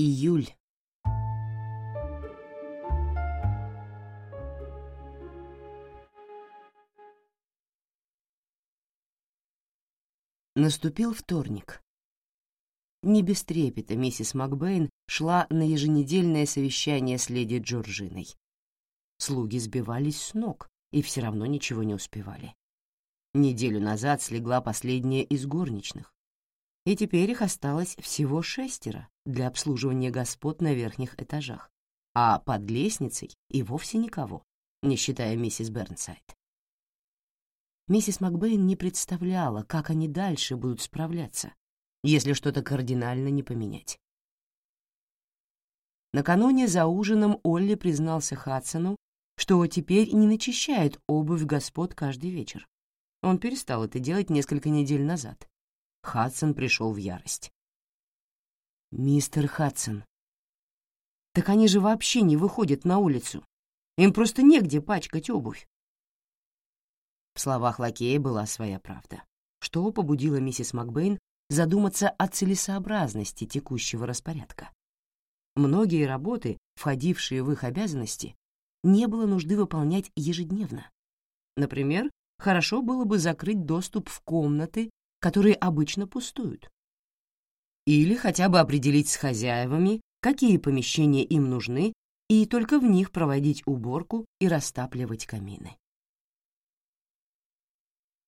Июль. Наступил вторник. Не без трепета миссис Макбейн шла на еженедельное совещание с леди Джорджиной. Слуги сбивались с ног и все равно ничего не успевали. Неделю назад слегла последняя из горничных, и теперь их осталось всего шестеро для обслуживания господ на верхних этажах, а под лестницей и вовсе никого, не считая миссис Бернсайд. Миссис Макбейн не представляла, как они дальше будут справляться, если что-то кардинально не поменять. Накануне за ужином Олли признался Хадсону, что теперь не начищает обувь господ каждый вечер. Он перестал это делать несколько недель назад. Хадсон пришел в ярость. «Мистер Хадсон, так они же вообще не выходят на улицу. Им просто негде пачкать обувь. В словах лакея была своя правда, что побудило миссис Макбейн задуматься о целесообразности текущего распорядка. Многие работы, входившие в их обязанности, не было нужды выполнять ежедневно. Например, хорошо было бы закрыть доступ в комнаты, которые обычно пустуют. Или хотя бы определить с хозяевами, какие помещения им нужны, и только в них проводить уборку и растапливать камины.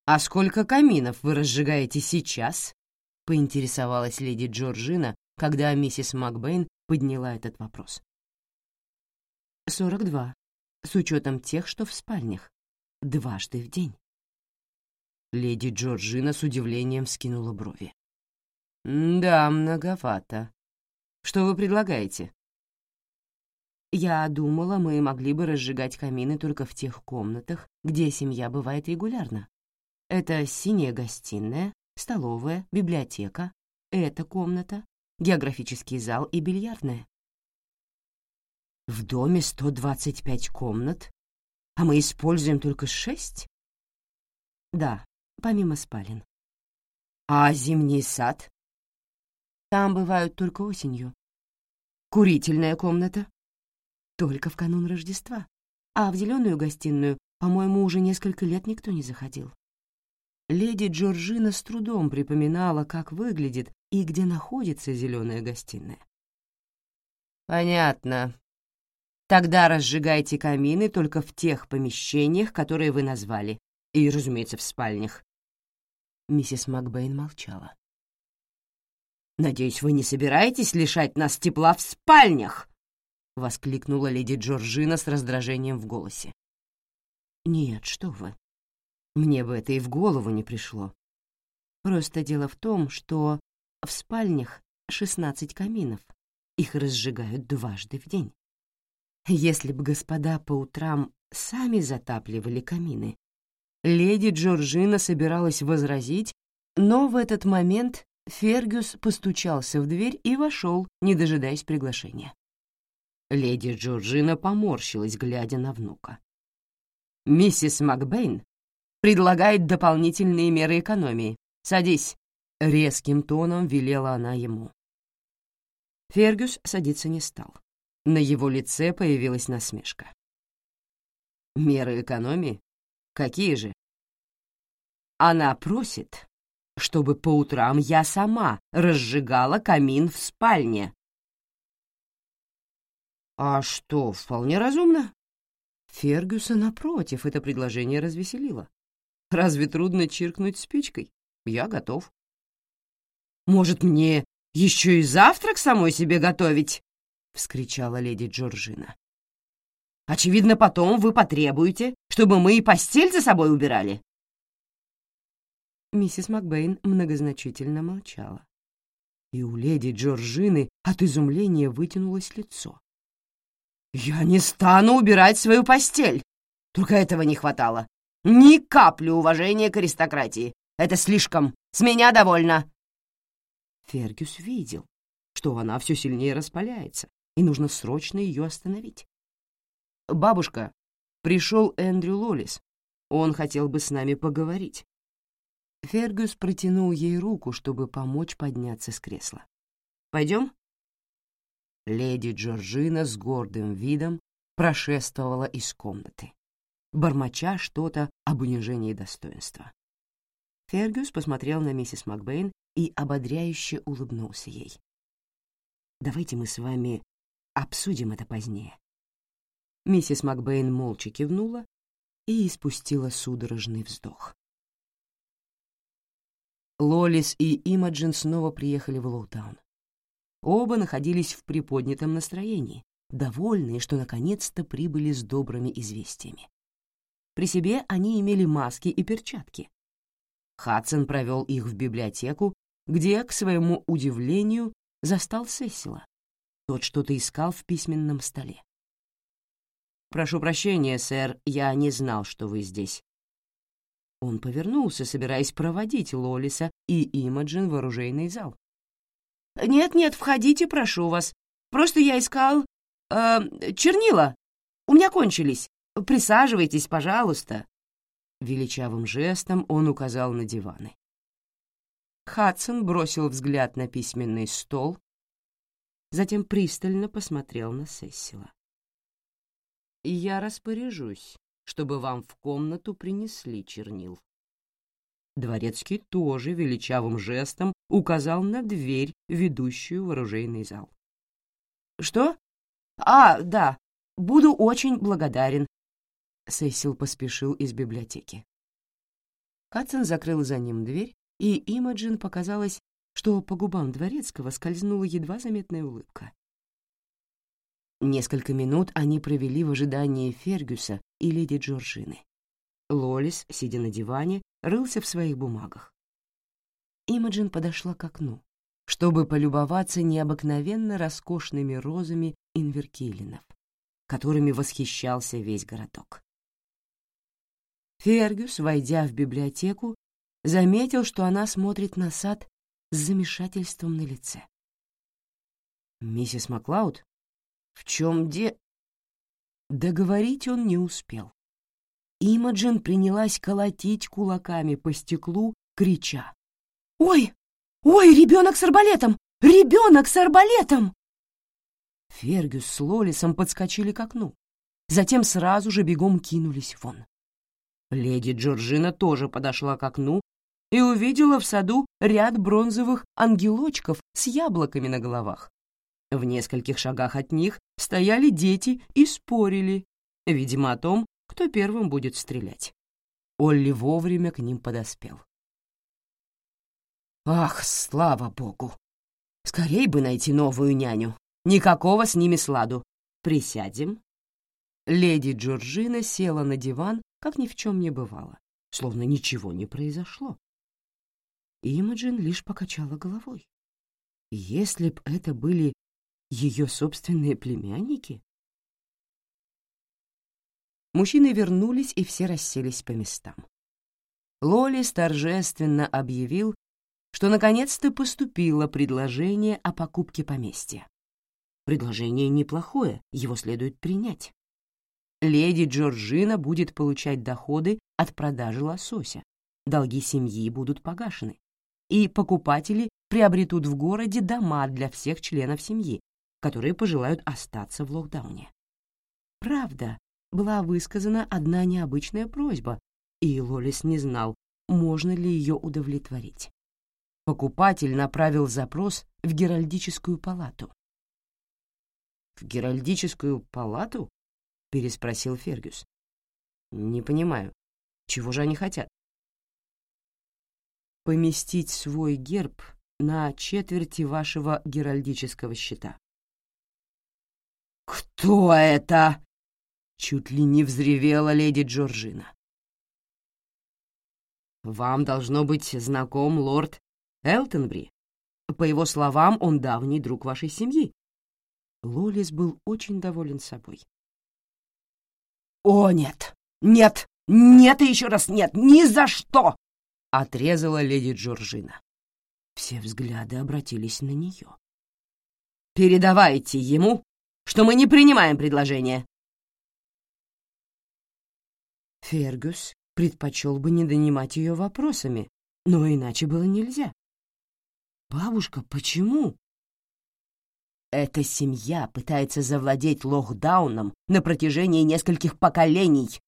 «А сколько каминов вы разжигаете сейчас?» — поинтересовалась леди Джорджина, когда миссис Макбейн подняла этот вопрос. «Сорок два, с учетом тех, что в спальнях. Дважды в день». Леди Джорджина с удивлением скинула брови. «Да, многовато. Что вы предлагаете?» «Я думала, мы могли бы разжигать камины только в тех комнатах, где семья бывает регулярно. Это синяя гостиная, столовая, библиотека, эта комната, географический зал и бильярдная. В доме 125 комнат, а мы используем только шесть? Да, помимо спален. А зимний сад? Там бывают только осенью. Курительная комната? Только в канун Рождества. А в зеленую гостиную, по-моему, уже несколько лет никто не заходил. Леди Джорджина с трудом припоминала, как выглядит и где находится зеленая гостиная. «Понятно. Тогда разжигайте камины только в тех помещениях, которые вы назвали, и, разумеется, в спальнях». Миссис Макбейн молчала. «Надеюсь, вы не собираетесь лишать нас тепла в спальнях?» — воскликнула леди Джорджина с раздражением в голосе. «Нет, что вы. Мне бы это и в голову не пришло. Просто дело в том, что в спальнях 16 каминов. Их разжигают дважды в день. Если бы господа по утрам сами затапливали камины, леди Джорджина собиралась возразить, но в этот момент Фергюс постучался в дверь и вошел, не дожидаясь приглашения. Леди Джорджина поморщилась, глядя на внука. «Миссис Макбейн предлагает дополнительные меры экономии. Садись!» — резким тоном велела она ему. Фергюс садиться не стал. На его лице появилась насмешка. «Меры экономии? Какие же?» «Она просит, чтобы по утрам я сама разжигала камин в спальне». «А что, вполне разумно?» Фергюса, напротив, это предложение развеселило. Разве трудно чиркнуть спичкой? Я готов. «Может, мне еще и завтрак самой себе готовить?» — вскричала леди Джорджина. «Очевидно, потом вы потребуете, чтобы мы и постель за собой убирали». Миссис Макбейн многозначительно молчала. И у леди Джорджины от изумления вытянулось лицо. «Я не стану убирать свою постель! Только этого не хватало. Ни капли уважения к аристократии. Это слишком. С меня довольно. Фергюс видел, что она все сильнее распаляется, и нужно срочно ее остановить. «Бабушка, пришел Эндрю Лолис. Он хотел бы с нами поговорить». Фергюс протянул ей руку, чтобы помочь подняться с кресла. «Пойдем?» Леди Джорджина с гордым видом прошествовала из комнаты, бормоча что-то об унижении достоинства. Фергюс посмотрел на миссис Макбейн и ободряюще улыбнулся ей. «Давайте мы с вами обсудим это позднее». Миссис Макбейн молча кивнула и испустила судорожный вздох. Лолис и Имаджин снова приехали в Лоутаун. Оба находились в приподнятом настроении, довольные, что наконец-то прибыли с добрыми известиями. При себе они имели маски и перчатки. Хадсон провел их в библиотеку, где, к своему удивлению, застал Сесила. Тот что-то искал в письменном столе. «Прошу прощения, сэр, я не знал, что вы здесь». Он повернулся, собираясь проводить Лолиса и Имаджин в оружейный зал. «Нет-нет, входите, прошу вас. Просто я искал э, чернила. У меня кончились. Присаживайтесь, пожалуйста». Величавым жестом он указал на диваны. Хадсон бросил взгляд на письменный стол, затем пристально посмотрел на Сессила. «Я распоряжусь, чтобы вам в комнату принесли чернил». Дворецкий тоже величавым жестом указал на дверь, ведущую в оружейный зал. «Что? А, да, буду очень благодарен». Сесил поспешил из библиотеки. Хадсон закрыл за ним дверь, и Имаджин показалось, что по губам Дворецкого скользнула едва заметная улыбка. Несколько минут они провели в ожидании Фергюса и леди Джорджины. Лолис, сидя на диване, рылся в своих бумагах. Имаджин подошла к окну, чтобы полюбоваться необыкновенно роскошными розами инверкилинов, которыми восхищался весь городок. Фергюс, войдя в библиотеку, заметил, что она смотрит на сад с замешательством на лице. «Миссис Маклауд, в чем де...» Договорить он не успел. Имаджин принялась колотить кулаками по стеклу, крича. «Ой! Ой, ребенок с арбалетом! Ребенок с арбалетом!» Фергюс с Лолисом подскочили к окну. Затем сразу же бегом кинулись вон. Леди Джорджина тоже подошла к окну и увидела в саду ряд бронзовых ангелочков с яблоками на головах. В нескольких шагах от них стояли дети и спорили, видимо, о том, кто первым будет стрелять. Олли вовремя к ним подоспел. «Ах, слава богу! Скорей бы найти новую няню. Никакого с ними сладу. Присядем». Леди Джорджина села на диван, как ни в чем не бывало, словно ничего не произошло. Имаджин лишь покачала головой. Если б это были ее собственные племянники? Мужчины вернулись, и все расселись по местам. Лолис торжественно объявил, что наконец-то поступило предложение о покупке поместья. Предложение неплохое, его следует принять. Леди Джорджина будет получать доходы от продажи лосося, долги семьи будут погашены, и покупатели приобретут в городе дома для всех членов семьи, которые пожелают остаться в локдауне. Правда, была высказана одна необычная просьба, и Лолис не знал, можно ли ее удовлетворить. Покупатель направил запрос в Геральдическую палату. «В Геральдическую палату?» — переспросил Фергюс. «Не понимаю, чего же они хотят?» «Поместить свой герб на четверти вашего геральдического щита». «Кто это?» — чуть ли не взревела леди Джорджина. «Вам должно быть знаком лорд Элтонбри. По его словам, он давний друг вашей семьи». Лолис был очень доволен собой. «О, нет! Нет! Нет и еще раз нет! Ни за что!» — отрезала леди Джорджина. Все взгляды обратились на нее. «Передавайте ему, что мы не принимаем предложение!» Фергюс предпочел бы не донимать ее вопросами, но иначе было нельзя. «Бабушка, почему?» Эта семья пытается завладеть Лохдауном на протяжении нескольких поколений.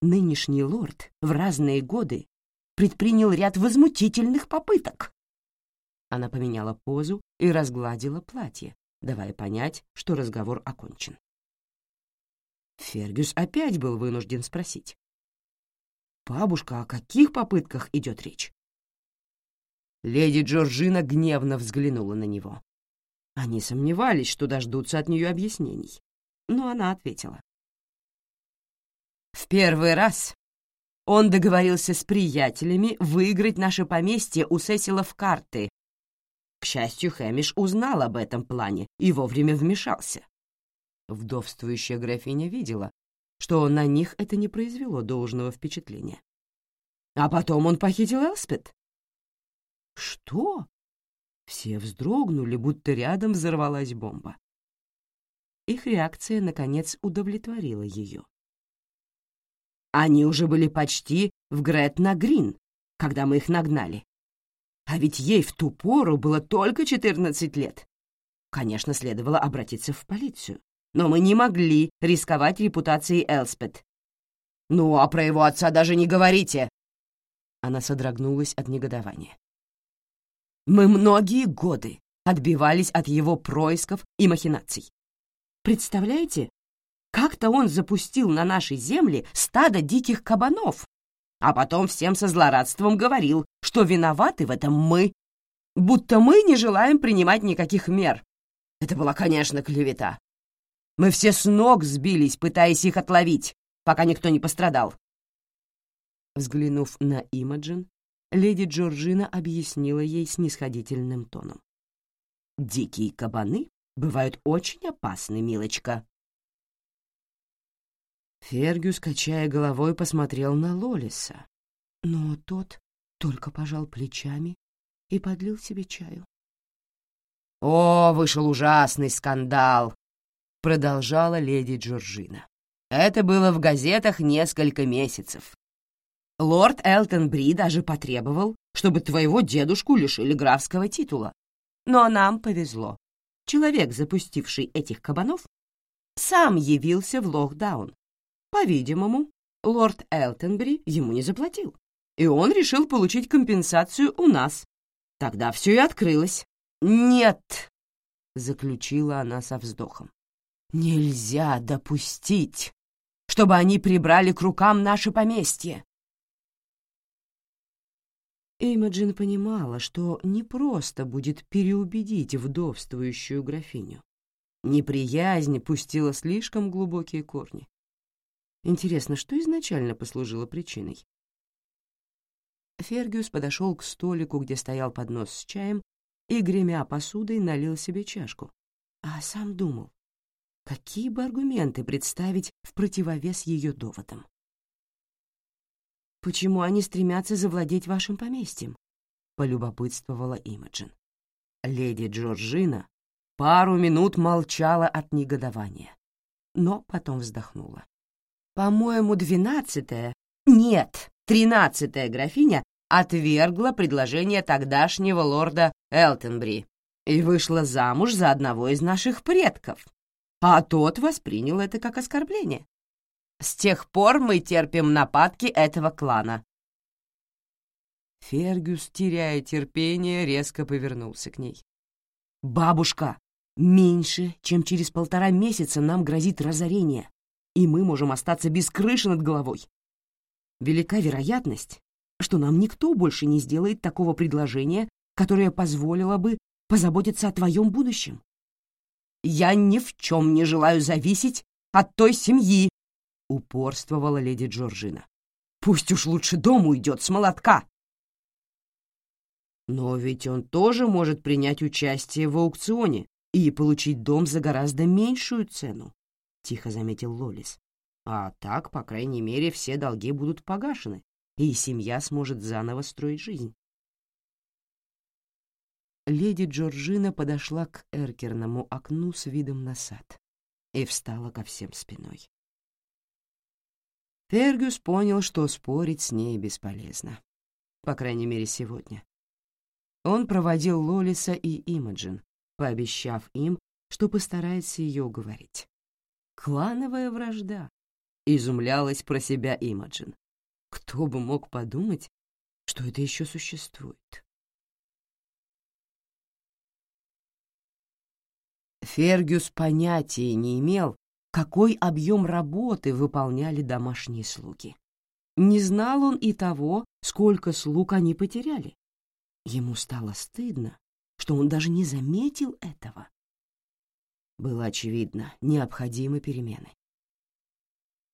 Нынешний лорд в разные годы предпринял ряд возмутительных попыток. Она поменяла позу и разгладила платье, давая понять, что разговор окончен. Фергюс опять был вынужден спросить. «Бабушка, о каких попытках идет речь?» Леди Джорджина гневно взглянула на него. Они сомневались, что дождутся от нее объяснений, но она ответила. «В первый раз он договорился с приятелями выиграть наше поместье у Сесила в карты. Счастью, Хэмиш узнал об этом плане и вовремя вмешался. Вдовствующая графиня видела, что на них это не произвело должного впечатления. А потом он похитил Элспет. «Что?» Все вздрогнули, будто рядом взорвалась бомба. Их реакция, наконец, удовлетворила ее. Они уже были почти в Гретна-Грин, когда мы их нагнали. А ведь ей в ту пору было только 14 лет. Конечно, следовало обратиться в полицию, но мы не могли рисковать репутацией Элспет. «Ну, а про его отца даже не говорите!» Она содрогнулась от негодования. Мы многие годы отбивались от его происков и махинаций. Представляете, как-то он запустил на нашей земле стадо диких кабанов, а потом всем со злорадством говорил, что виноваты в этом мы, будто мы не желаем принимать никаких мер. Это была, конечно, клевета. Мы все с ног сбились, пытаясь их отловить, пока никто не пострадал. Взглянув на Имаджин, леди Джорджина объяснила ей снисходительным тоном. «Дикие кабаны бывают очень опасны, милочка». Фергюс, качая головой, посмотрел на Лолиса, но тот только пожал плечами и подлил себе чаю. «О, вышел ужасный скандал!» — продолжала леди Джорджина. «Это было в газетах несколько месяцев. Лорд Элтон Бри даже потребовал, чтобы твоего дедушку лишили графского титула. Но нам повезло. Человек, запустивший этих кабанов, сам явился в Лохдаун. По-видимому, лорд Элтонбри ему не заплатил, и он решил получить компенсацию у нас. Тогда все и открылось. «Нет», — заключила она со вздохом, — «нельзя допустить, чтобы они прибрали к рукам наше поместье. Эймоджин понимала, что непросто будет переубедить вдовствующую графиню. Неприязнь пустила слишком глубокие корни. Интересно, что изначально послужило причиной? Фергюс подошел к столику, где стоял поднос с чаем, и, гремя посудой, налил себе чашку. А сам думал, какие бы аргументы представить в противовес ее доводам. «Почему они стремятся завладеть вашим поместьем?» — полюбопытствовала Имаджин. Леди Джорджина пару минут молчала от негодования, но потом вздохнула. «По-моему, двенадцатая, нет, тринадцатая графиня отвергла предложение тогдашнего лорда Элтенбри и вышла замуж за одного из наших предков, а тот воспринял это как оскорбление. С тех пор мы терпим нападки этого клана». Фергюс, теряя терпение, резко повернулся к ней. «Бабушка, меньше, чем через полтора месяца нам грозит разорение, и мы можем остаться без крыши над головой. Велика вероятность, что нам никто больше не сделает такого предложения, которое позволило бы позаботиться о твоем будущем. Я ни в чем не желаю зависеть от той семьи, — упорствовала леди Джорджина. «Пусть уж лучше дом уйдет с молотка!» «Но ведь он тоже может принять участие в аукционе и получить дом за гораздо меньшую цену», — тихо заметил Лолис. «А так, по крайней мере, все долги будут погашены, и семья сможет заново строить жизнь». Леди Джорджина подошла к эркерному окну с видом на сад и встала ко всем спиной. Фергюс понял, что спорить с ней бесполезно. По крайней мере, сегодня. Он проводил Лолиса и Имаджин, пообещав им, что постарается ее уговорить. Клановая вражда, изумлялась про себя Имаджин. Кто бы мог подумать, что это еще существует? Фергюс понятия не имел, какой объем работы выполняли домашние слуги. Не знал он и того, сколько слуг они потеряли. Ему стало стыдно, что он даже не заметил этого. Было очевидно, необходимы перемены.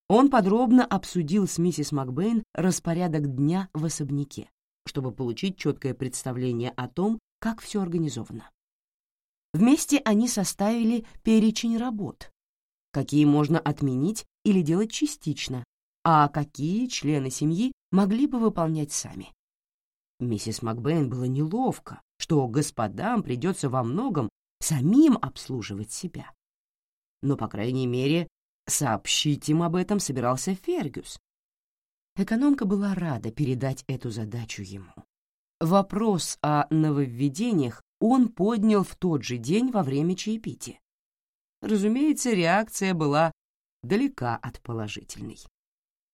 Он подробно обсудил с миссис Макбейн распорядок дня в особняке, чтобы получить четкое представление о том, как все организовано. Вместе они составили перечень работ, какие можно отменить или делать частично, а какие члены семьи могли бы выполнять сами. Миссис Макбейн было неловко, что господам придется во многом самим обслуживать себя. Но, по крайней мере, сообщить им об этом собирался Фергюс. Экономка была рада передать эту задачу ему. Вопрос о нововведениях он поднял в тот же день во время чаепития. Разумеется, реакция была далека от положительной.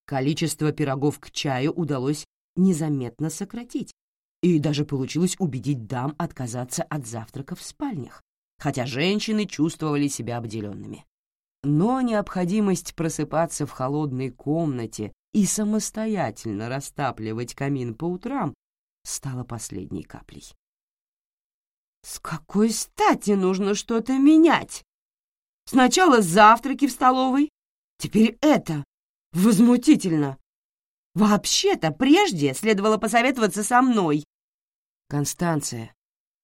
Количество пирогов к чаю удалось незаметно сократить, и даже получилось убедить дам отказаться от завтрака в спальнях, хотя женщины чувствовали себя обделенными. Но необходимость просыпаться в холодной комнате и самостоятельно растапливать камин по утрам стала последней каплей. С какой стати нужно что-то менять? Сначала завтраки в столовой, теперь это. Возмутительно. Вообще-то прежде следовало посоветоваться со мной. Констанция,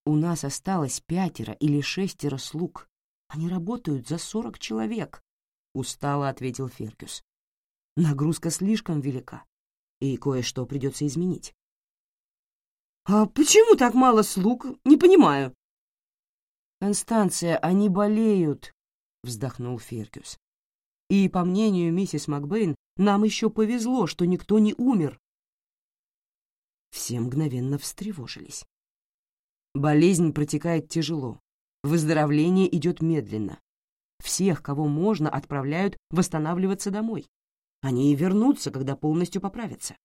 у нас осталось пятеро или шестеро слуг. Они работают за сорок человек, — устало ответил Фергюс. Нагрузка слишком велика, и кое-что придется изменить. «А почему так мало слуг? Не понимаю». «Констанция, они болеют», — вздохнул Фергюс. «И, по мнению миссис Макбейн, нам еще повезло, что никто не умер». Все мгновенно встревожились. Болезнь протекает тяжело, выздоровление идет медленно. Всех, кого можно, отправляют восстанавливаться домой. Они и вернутся, когда полностью поправятся.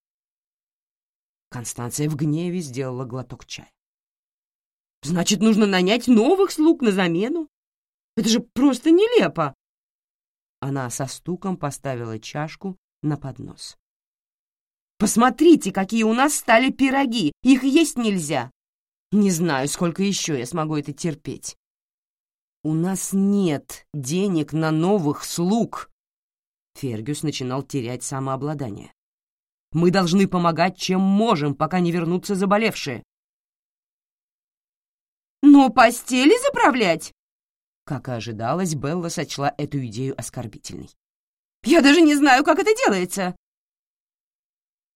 Констанция в гневе сделала глоток чая. «Значит, нужно нанять новых слуг на замену? Это же просто нелепо!» Она со стуком поставила чашку на поднос. «Посмотрите, какие у нас стали пироги! Их есть нельзя! Не знаю, сколько еще я смогу это терпеть!» «У нас нет денег на новых слуг!» Фергюс начинал терять самообладание. Мы должны помогать, чем можем, пока не вернутся заболевшие. Но постели заправлять? Как и ожидалось, Белла сочла эту идею оскорбительной. Я даже не знаю, как это делается.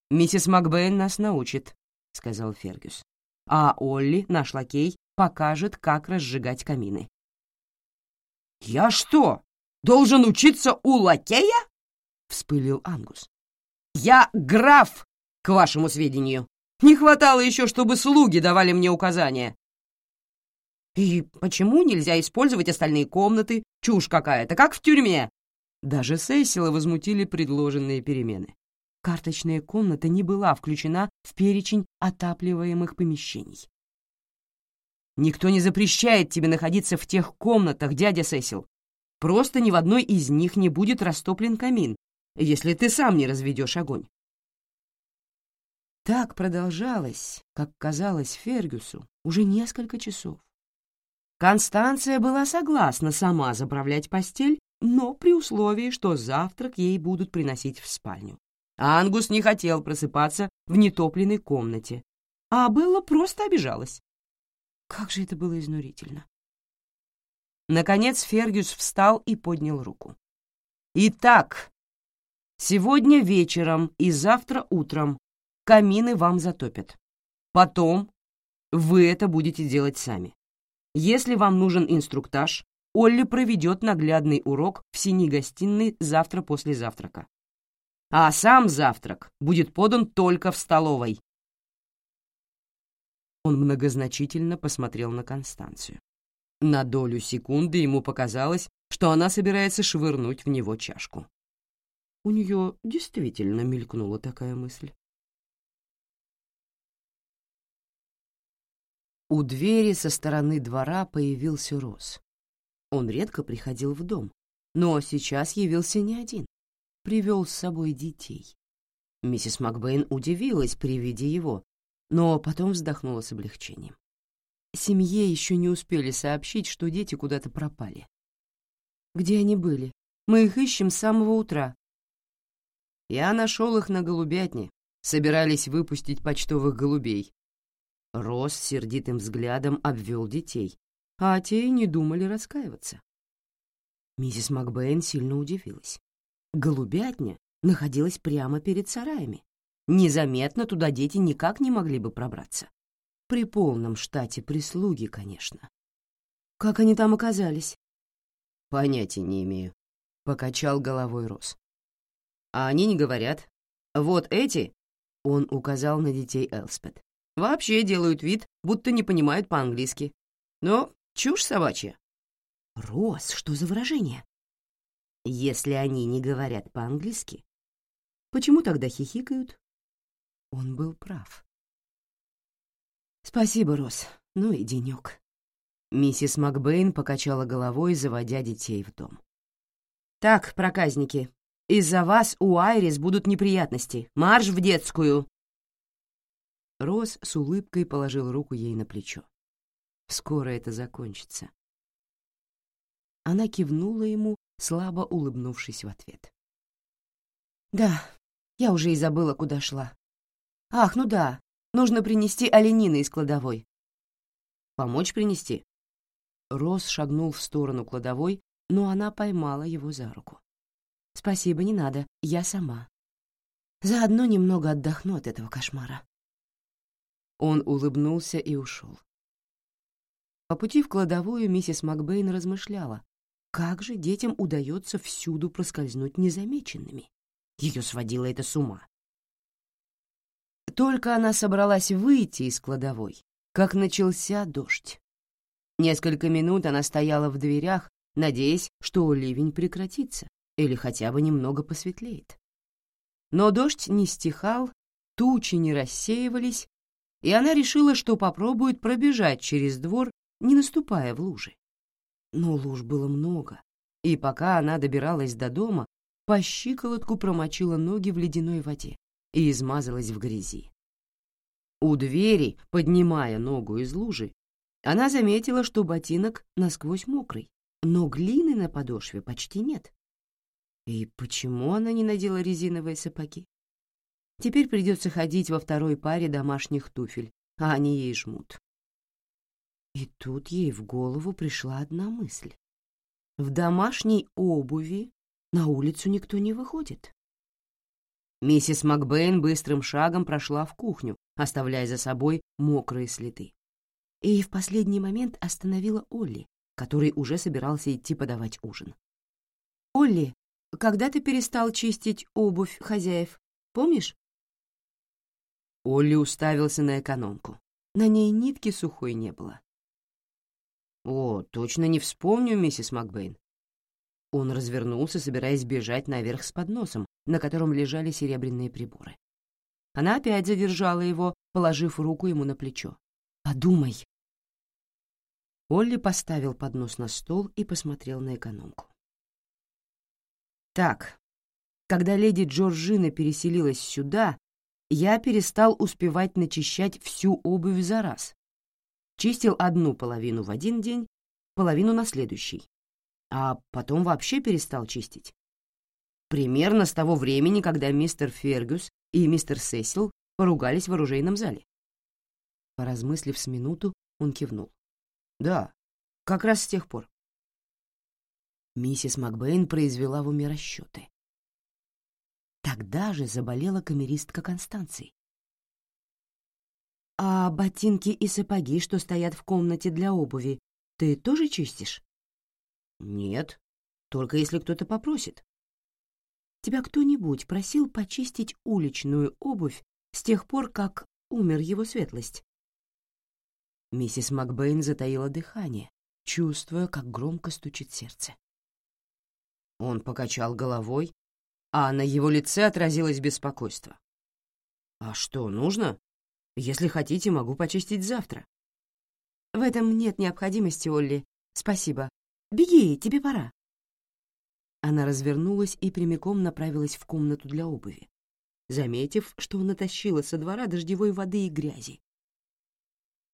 Миссис Макбейн нас научит, сказал Фергюс. А Олли, наш лакей, покажет, как разжигать камины. «Я что, должен учиться у лакея?» — вспылил Ангус. Я граф, к вашему сведению. Не хватало еще, чтобы слуги давали мне указания. И почему нельзя использовать остальные комнаты? Чушь какая-то, как в тюрьме. Даже Сесила возмутили предложенные перемены. Карточная комната не была включена в перечень отапливаемых помещений. «Никто не запрещает тебе находиться в тех комнатах, дядя Сесил. Просто ни в одной из них не будет растоплен камин, если ты сам не разведешь огонь. Так продолжалось, как казалось Фергюсу, уже несколько часов. Констанция была согласна сама заправлять постель, но при условии, что завтрак ей будут приносить в спальню. Ангус не хотел просыпаться в нетопленной комнате, а Белла просто обижалась. Как же это было изнурительно. Наконец Фергюс встал и поднял руку. «Итак, Сегодня вечером и завтра утром камины вам затопят. Потом вы это будете делать сами. Если вам нужен инструктаж, Олли проведет наглядный урок в синей гостиной завтра после завтрака. А сам завтрак будет подан только в столовой. Он многозначительно посмотрел на Констанцию. На долю секунды ему показалось, что она собирается швырнуть в него чашку. У нее действительно мелькнула такая мысль. У двери со стороны двора появился Рос. Он редко приходил в дом, но сейчас явился не один. Привел с собой детей. Миссис Макбейн удивилась при виде его, но потом вздохнула с облегчением. Семье еще не успели сообщить, что дети куда-то пропали. «Где они были? Мы их ищем с самого утра». «Я нашел их на голубятне. Собирались выпустить почтовых голубей». Рос сердитым взглядом обвел детей, а те не думали раскаиваться. Миссис Макбейн сильно удивилась. Голубятня находилась прямо перед сараями. Незаметно туда дети никак не могли бы пробраться. При полном штате прислуги, конечно. Как они там оказались? Понятия не имею. Покачал головой Рос. А они не говорят. Вот эти, он указал на детей Элспет, вообще делают вид, будто не понимают по-английски. Но чушь собачья. Рос, что за выражение? Если они не говорят по-английски, почему тогда хихикают? Он был прав. «Спасибо, Рос. Ну и денек». Миссис Макбейн покачала головой, заводя детей в дом. «Так, проказники, из-за вас у Айрис будут неприятности. Марш в детскую!» Рос с улыбкой положил руку ей на плечо. «Скоро это закончится». Она кивнула ему, слабо улыбнувшись в ответ. «Да, я уже и забыла, куда шла. Ах, ну да, Нужно принести оленины из кладовой». «Помочь принести?» Рос шагнул в сторону кладовой, но она поймала его за руку. «Спасибо, не надо, я сама. Заодно немного отдохну от этого кошмара». Он улыбнулся и ушел. По пути в кладовую миссис Макбейн размышляла, как же детям удается всюду проскользнуть незамеченными. Ее сводило это с ума. Только она собралась выйти из кладовой, как начался дождь. Несколько минут она стояла в дверях, надеясь, что ливень прекратится или хотя бы немного посветлеет. Но дождь не стихал, тучи не рассеивались, и она решила, что попробует пробежать через двор, не наступая в лужи. Но луж было много, и пока она добиралась до дома, по щиколотку промочила ноги в ледяной воде и измазалась в грязи. У двери, поднимая ногу из лужи, она заметила, что ботинок насквозь мокрый, но глины на подошве почти нет. И почему она не надела резиновые сапоги? Теперь придется ходить во второй паре домашних туфель, а они ей жмут. И тут ей в голову пришла одна мысль. В домашней обуви на улицу никто не выходит. Миссис Макбейн быстрым шагом прошла в кухню, оставляя за собой мокрые следы. И в последний момент остановила Олли, который уже собирался идти подавать ужин. «Олли, когда ты перестал чистить обувь хозяев, помнишь?» Олли уставился на экономку. На ней нитки сухой не было. «О, точно не вспомню, миссис Макбейн. Он развернулся, собираясь бежать наверх с подносом, на котором лежали серебряные приборы. Она опять задержала его, положив руку ему на плечо. «Подумай!» Олли поставил поднос на стол и посмотрел на экономку. «Так, когда леди Джорджина переселилась сюда, я перестал успевать начищать всю обувь за раз. Чистил одну половину в один день, половину на следующий а потом вообще перестал чистить. Примерно с того времени, когда мистер Фергюс и мистер Сесил поругались в оружейном зале. Поразмыслив с минуту, он кивнул. «Да, как раз с тех пор». Миссис Макбейн произвела в уме расчеты. Тогда же заболела камеристка Констанции. «А ботинки и сапоги, что стоят в комнате для обуви, ты тоже чистишь?» Нет, только если кто-то попросит. Тебя кто-нибудь просил почистить уличную обувь с тех пор, как умер его светлость? Миссис Макбейн затаила дыхание, чувствуя, как громко стучит сердце. Он покачал головой, а на его лице отразилось беспокойство. «А что, нужно? Если хотите, могу почистить завтра». «В этом нет необходимости, Олли. Спасибо. Беги, тебе пора». Она развернулась и прямиком направилась в комнату для обуви, заметив, что натащила со двора дождевой воды и грязи.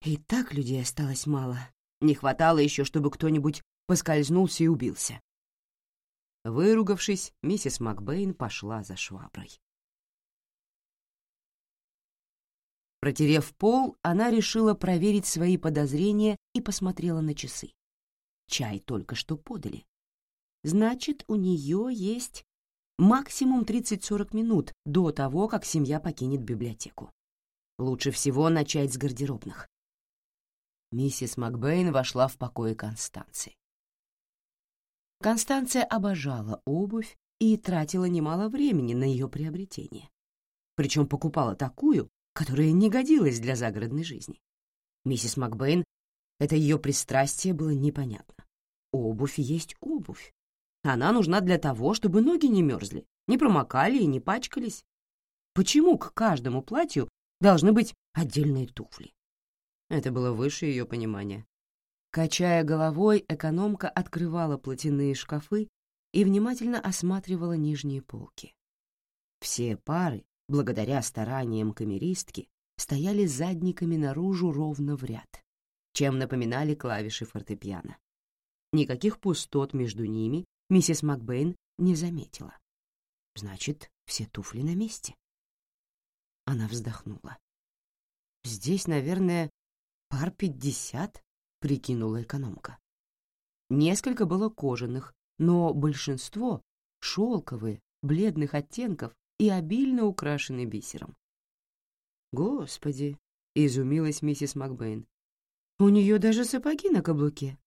И так людей осталось мало. Не хватало еще, чтобы кто-нибудь поскользнулся и убился. Выругавшись, миссис Макбейн пошла за шваброй. Протерев пол, она решила проверить свои подозрения и посмотрела на часы. Чай только что подали. Значит, у нее есть максимум 30-40 минут до того, как семья покинет библиотеку. Лучше всего начать с гардеробных. Миссис Макбейн вошла в покои Констанции. Констанция обожала обувь и тратила немало времени на ее приобретение. Причем покупала такую, которая не годилась для загородной жизни. Миссис Макбейн, это ее пристрастие было непонятно. Обувь есть обувь. Она нужна для того, чтобы ноги не мерзли, не промокали и не пачкались. Почему к каждому платью должны быть отдельные туфли? Это было выше ее понимания. Качая головой, экономка открывала платяные шкафы и внимательно осматривала нижние полки. Все пары, благодаря стараниям камеристки, стояли задниками наружу ровно в ряд, чем напоминали клавиши фортепиано. Никаких пустот между ними миссис Макбейн не заметила. Значит, все туфли на месте. Она вздохнула. Здесь, наверное, пар пятьдесят, прикинула экономка. Несколько было кожаных, но большинство — шелковые, бледных оттенков и обильно украшены бисером. «Господи!» — изумилась миссис Макбейн. «У нее даже сапоги на каблуке».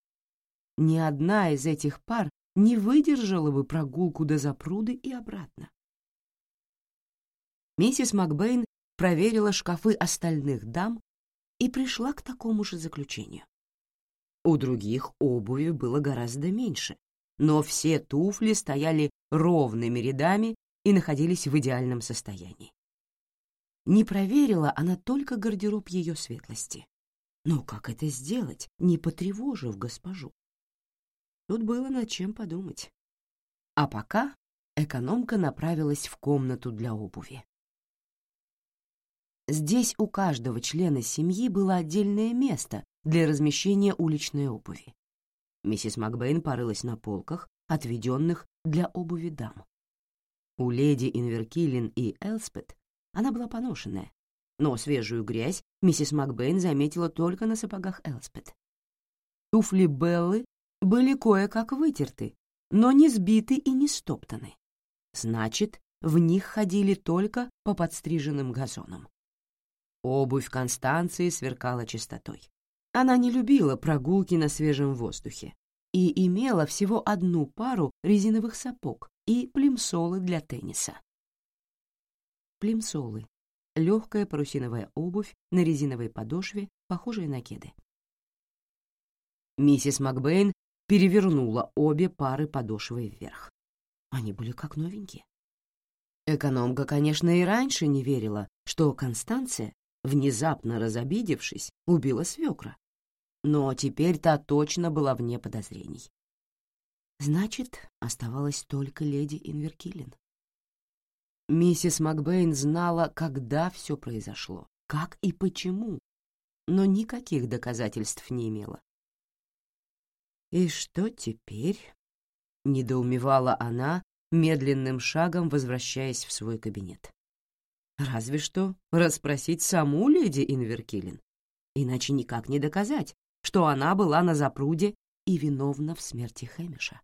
Ни одна из этих пар не выдержала бы прогулку до запруды и обратно. Миссис Макбейн проверила шкафы остальных дам и пришла к такому же заключению. У других обуви было гораздо меньше, но все туфли стояли ровными рядами и находились в идеальном состоянии. Не проверила она только гардероб ее светлости. Но как это сделать, не потревожив госпожу? Тут было над чем подумать. А пока экономка направилась в комнату для обуви. Здесь у каждого члена семьи было отдельное место для размещения уличной обуви. Миссис Макбейн порылась на полках, отведенных для обуви дам. У леди Инверкиллин и Элспет она была поношенная, но свежую грязь миссис Макбейн заметила только на сапогах Элспет. Туфли Беллы были кое-как вытерты, но не сбиты и не стоптаны. Значит, в них ходили только по подстриженным газонам. Обувь Констанции сверкала чистотой. Она не любила прогулки на свежем воздухе и имела всего одну пару резиновых сапог и плимсолы для тенниса. Плимсолы — легкая парусиновая обувь на резиновой подошве, похожая на кеды. Миссис Макбейн перевернула обе пары подошвой вверх. Они были как новенькие. Экономка, конечно, и раньше не верила, что Констанция внезапно разобидевшись, убила свекра. Но теперь та точно была вне подозрений. Значит, оставалась только леди Инверкилин. Миссис Макбейн знала, когда все произошло, как и почему, но никаких доказательств не имела. «И что теперь?» — недоумевала она, медленным шагом возвращаясь в свой кабинет. Разве что расспросить саму леди Инверкилин. Иначе никак не доказать, что она была на запруде и виновна в смерти Хэмиша.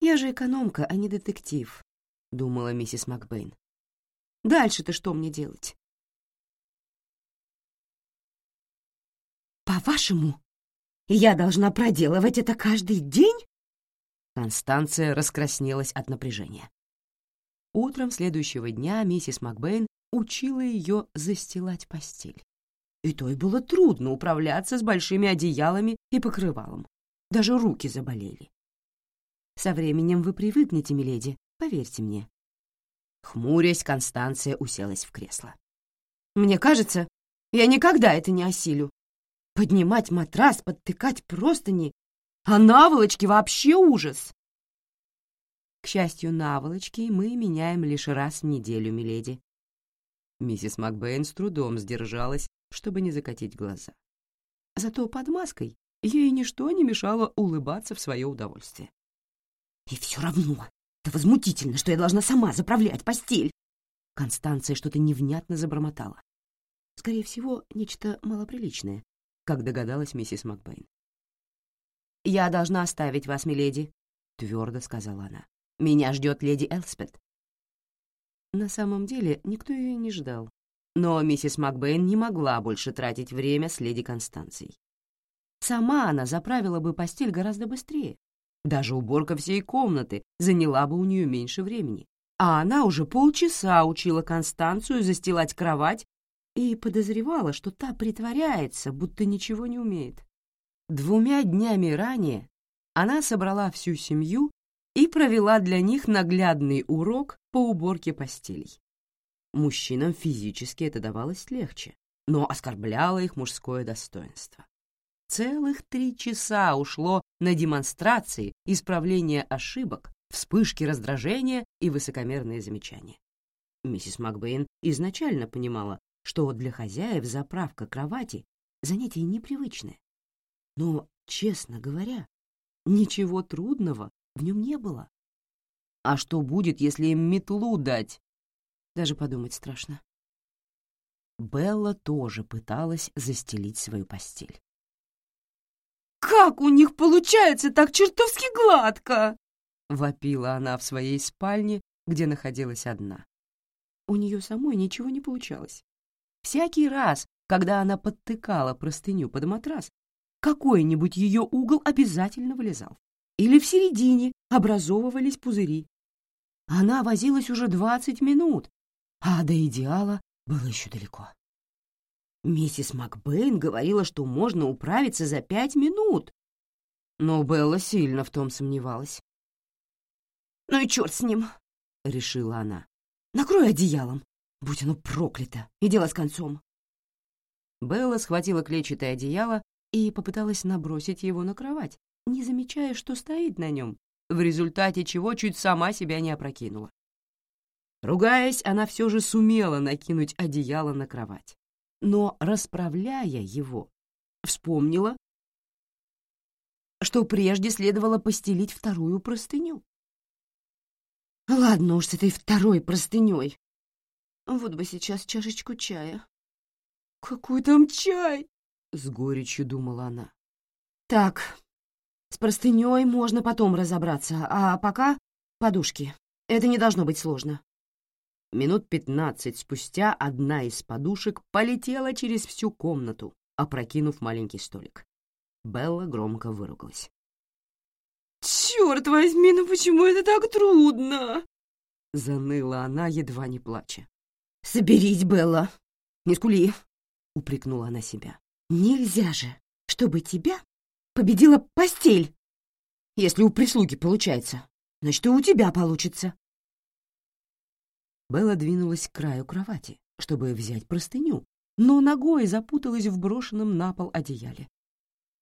«Я же экономка, а не детектив», — думала миссис Макбейн. «Дальше-то что мне делать?» «По-вашему, я должна проделывать это каждый день?» Констанция раскраснелась от напряжения. Утром следующего дня миссис Макбейн учила ее застилать постель. и той было трудно управляться с большими одеялами и покрывалом. Даже руки заболели. «Со временем вы привыкнете, миледи, поверьте мне». Хмурясь, Констанция уселась в кресло. «Мне кажется, я никогда это не осилю. Поднимать матрас, подтыкать простыни, а наволочки вообще ужас!» К счастью, наволочки мы меняем лишь раз в неделю, миледи. Миссис Макбейн с трудом сдержалась, чтобы не закатить глаза. Зато под маской ей ничто не мешало улыбаться в свое удовольствие. «И все равно, это возмутительно, что я должна сама заправлять постель!» Констанция что-то невнятно забормотала. Скорее всего, нечто малоприличное, как догадалась миссис Макбейн. «Я должна оставить вас, миледи», — твердо сказала она. Меня ждет леди Элспет». На самом деле никто ее не ждал, но миссис Макбейн не могла больше тратить время с леди Констанцией. Сама она заправила бы постель гораздо быстрее. Даже уборка всей комнаты заняла бы у нее меньше времени. А она уже полчаса учила Констанцию застилать кровать и подозревала, что та притворяется, будто ничего не умеет. Двумя днями ранее она собрала всю семью и провела для них наглядный урок по уборке постелей. Мужчинам физически это давалось легче, но оскорбляло их мужское достоинство. Целых три часа ушло на демонстрации, исправление ошибок, вспышки раздражения и высокомерные замечания. Миссис Макбейн изначально понимала, что для хозяев заправка кровати — занятие непривычное. Но, честно говоря, ничего трудного в нем не было. А что будет, если им метлу дать? Даже подумать страшно. Белла тоже пыталась застелить свою постель. «Как у них получается так чертовски гладко!» — вопила она в своей спальне, где находилась одна. У нее самой ничего не получалось. Всякий раз, когда она подтыкала простыню под матрас, какой-нибудь ее угол обязательно вылезал или в середине образовывались пузыри. Она возилась уже двадцать минут, а до идеала было еще далеко. Миссис Макбейн говорила, что можно управиться за пять минут, но Белла сильно в том сомневалась. «Ну и черт с ним!» — решила она. «Накрой одеялом, будь оно проклято, и дело с концом». Белла схватила клетчатое одеяло и попыталась набросить его на кровать, не замечая, что стоит на нем, в результате чего чуть сама себя не опрокинула. Ругаясь, она все же сумела накинуть одеяло на кровать. Но, расправляя его, вспомнила, что прежде следовало постелить вторую простыню. Ладно уж с этой второй простыней. Вот бы сейчас чашечку чая. Какой там чай? С горечью думала она. Так, с простыней можно потом разобраться, а пока подушки. Это не должно быть сложно. Минут пятнадцать спустя одна из подушек полетела через всю комнату, опрокинув маленький столик. Белла громко выругалась. «Черт возьми, ну почему это так трудно?» Заныла она, едва не плача. «Соберись, Белла! Не скули!» — упрекнула она себя. «Нельзя же, чтобы тебя победила постель. Если у прислуги получается, значит, и у тебя получится. Белла двинулась к краю кровати, чтобы взять простыню, но ногой запуталась в брошенном на пол одеяле.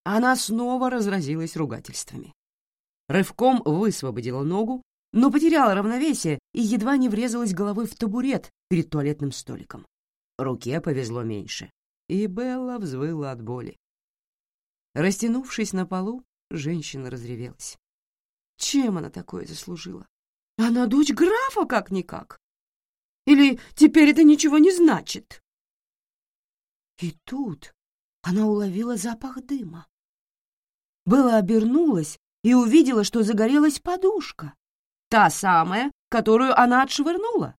Она снова разразилась ругательствами. Рывком высвободила ногу, но потеряла равновесие и едва не врезалась головой в табурет перед туалетным столиком. Руке повезло меньше, и Белла взвыла от боли. Растянувшись на полу, женщина разревелась. Чем она такое заслужила? Она дочь графа как-никак. Или теперь это ничего не значит? И тут она уловила запах дыма. Была обернулась и увидела, что загорелась подушка. Та самая, которую она отшвырнула.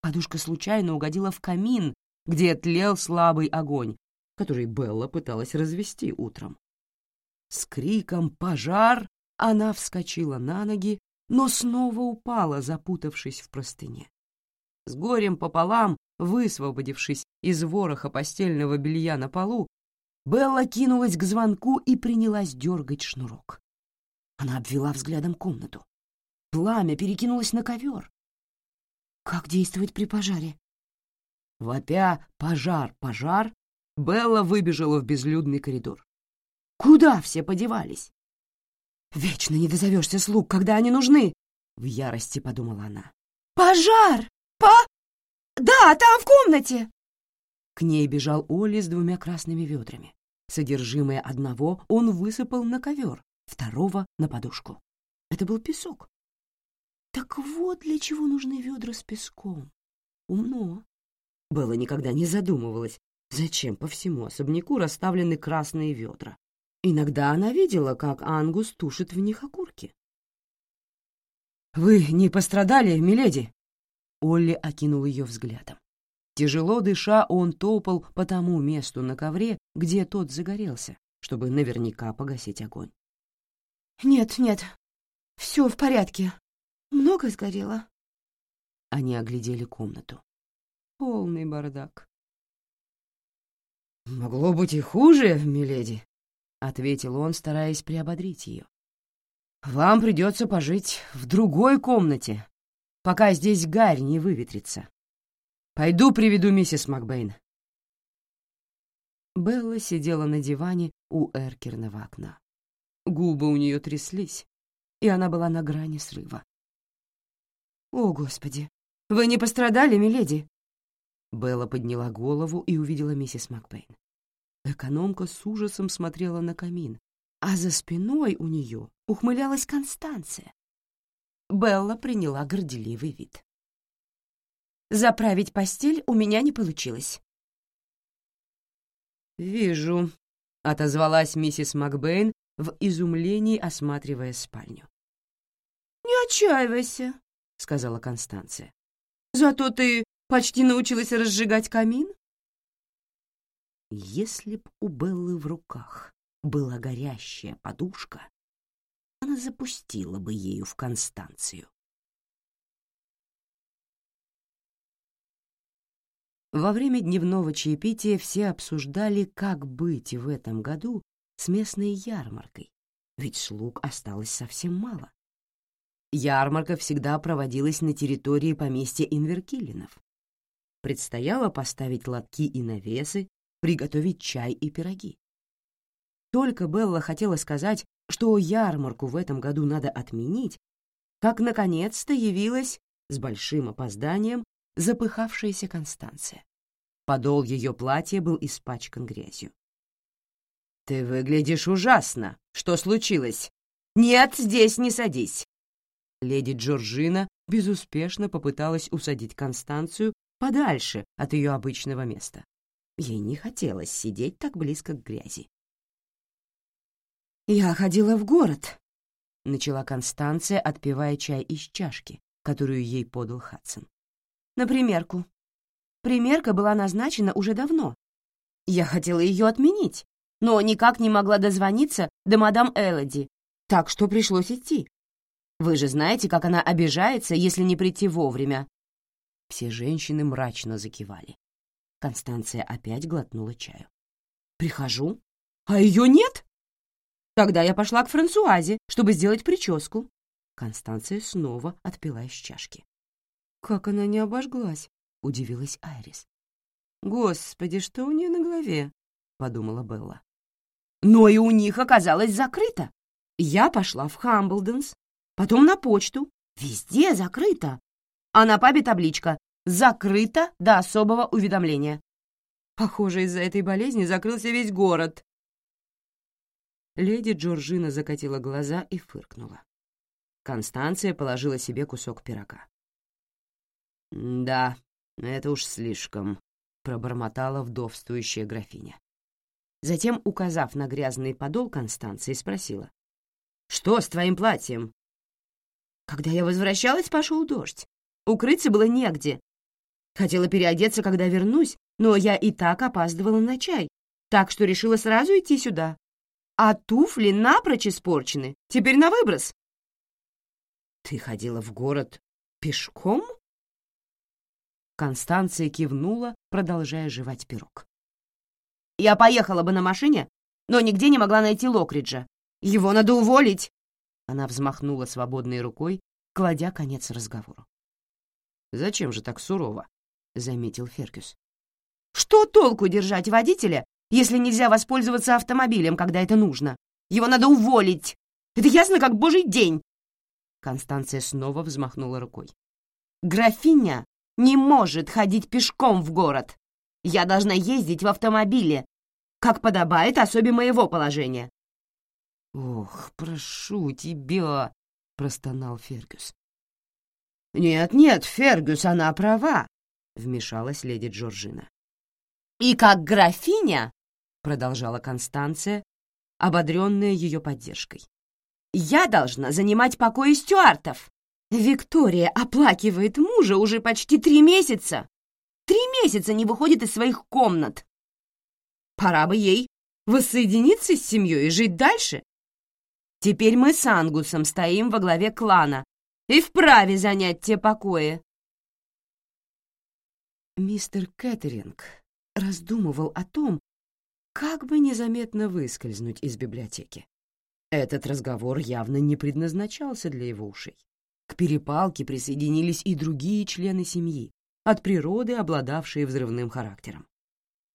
Подушка случайно угодила в камин, где тлел слабый огонь, который Белла пыталась развести утром. С криком «Пожар!» она вскочила на ноги, но снова упала, запутавшись в простыне. С горем пополам, высвободившись из вороха постельного белья на полу, Белла кинулась к звонку и принялась дергать шнурок. Она обвела взглядом комнату. Пламя перекинулось на ковер. Как действовать при пожаре? Вопя «пожар, пожар», Белла выбежала в безлюдный коридор. Куда все подевались? «Вечно не дозовешься слуг, когда они нужны!» — в ярости подумала она. «Пожар! По... Да, там, в комнате!» К ней бежал Оли с двумя красными ведрами. Содержимое одного он высыпал на ковер, второго — на подушку. Это был песок. Так вот для чего нужны ведра с песком. Умно. Белла никогда не задумывалась, зачем по всему особняку расставлены красные ведра. Иногда она видела, как Ангус тушит в них окурки. «Вы не пострадали, миледи?» Олли окинул ее взглядом. Тяжело дыша, он топал по тому месту на ковре, где тот загорелся, чтобы наверняка погасить огонь. «Нет, нет, все в порядке. Много сгорело?» Они оглядели комнату. Полный бардак. «Могло быть и хуже, миледи», — ответил он, стараясь приободрить ее. «Вам придется пожить в другой комнате, пока здесь гарь не выветрится. Пойду приведу миссис Макбейн». Белла сидела на диване у эркерного окна. Губы у нее тряслись, и она была на грани срыва. «О, Господи! Вы не пострадали, миледи?» Белла подняла голову и увидела миссис Макбейн. Экономка с ужасом смотрела на камин, а за спиной у нее ухмылялась Констанция. Белла приняла горделивый вид. «Заправить постель у меня не получилось». «Вижу», — отозвалась миссис Макбейн в изумлении, осматривая спальню. «Не отчаивайся», — сказала Констанция. «Зато ты почти научилась разжигать камин?» Если б у Беллы в руках была горящая подушка, она запустила бы ею в Констанцию. Во время дневного чаепития все обсуждали, как быть в этом году с местной ярмаркой, ведь слуг осталось совсем мало. Ярмарка всегда проводилась на территории поместья Инверкиллинов. Предстояло поставить лотки и навесы, приготовить чай и пироги. Только Белла хотела сказать, что ярмарку в этом году надо отменить, как наконец-то явилась с большим опозданием запыхавшаяся Констанция. Подол ее платья был испачкан грязью. «Ты выглядишь ужасно. Что случилось?» «Нет, здесь не садись!» Леди Джорджина безуспешно попыталась усадить Констанцию подальше от ее обычного места. Ей не хотелось сидеть так близко к грязи. «Я ходила в город», — начала Констанция, отпивая чай из чашки, которую ей подал Хадсон. «На примерку. Примерка была назначена уже давно. Я хотела ее отменить, но никак не могла дозвониться до мадам Элоди, так что пришлось идти. Вы же знаете, как она обижается, если не прийти вовремя». Все женщины мрачно закивали. Констанция опять глотнула чаю. «Прихожу, а ее нет?» Тогда я пошла к Франсуазе, чтобы сделать прическу. Констанция снова отпила из чашки. «Как она не обожглась?» — удивилась Айрис. «Господи, что у нее на голове?» — подумала Белла. «Но и у них оказалось закрыто. Я пошла в Хамблденс, потом на почту. Везде закрыто. А на пабе табличка Закрыто до особого уведомления. Похоже, из-за этой болезни закрылся весь город. Леди Джорджина закатила глаза и фыркнула. Констанция положила себе кусок пирога. «Да, это уж слишком», — пробормотала вдовствующая графиня. Затем, указав на грязный подол Констанции, спросила. «Что с твоим платьем?» «Когда я возвращалась, пошел дождь. Укрыться было негде, Хотела переодеться, когда вернусь, но я и так опаздывала на чай, так что решила сразу идти сюда. А туфли напрочь испорчены, теперь на выброс. Ты ходила в город пешком? Констанция кивнула, продолжая жевать пирог. «Я поехала бы на машине, но нигде не могла найти Локриджа. Его надо уволить!» Она взмахнула свободной рукой, кладя конец разговору. «Зачем же так сурово?» — заметил Фергюс. «Что толку держать водителя, если нельзя воспользоваться автомобилем, когда это нужно? Его надо уволить! Это ясно, как божий день!» Констанция снова взмахнула рукой. «Графиня не может ходить пешком в город. Я должна ездить в автомобиле, как подобает особе моего положения». «Ох, прошу тебя», — простонал Фергюс. «Нет-нет, Фергюс, она права», — вмешалась леди Джорджина. «И как графиня», — продолжала Констанция, ободренная ее поддержкой, «я должна занимать покои стюартов. Виктория оплакивает мужа уже почти три месяца. Три месяца не выходит из своих комнат. Пора бы ей воссоединиться с семьей и жить дальше. Теперь мы с Ангусом стоим во главе клана и вправе занять те покои. Мистер Кэтеринг раздумывал о том, как бы незаметно выскользнуть из библиотеки. Этот разговор явно не предназначался для его ушей. К перепалке присоединились и другие члены семьи, от природы обладавшие взрывным характером.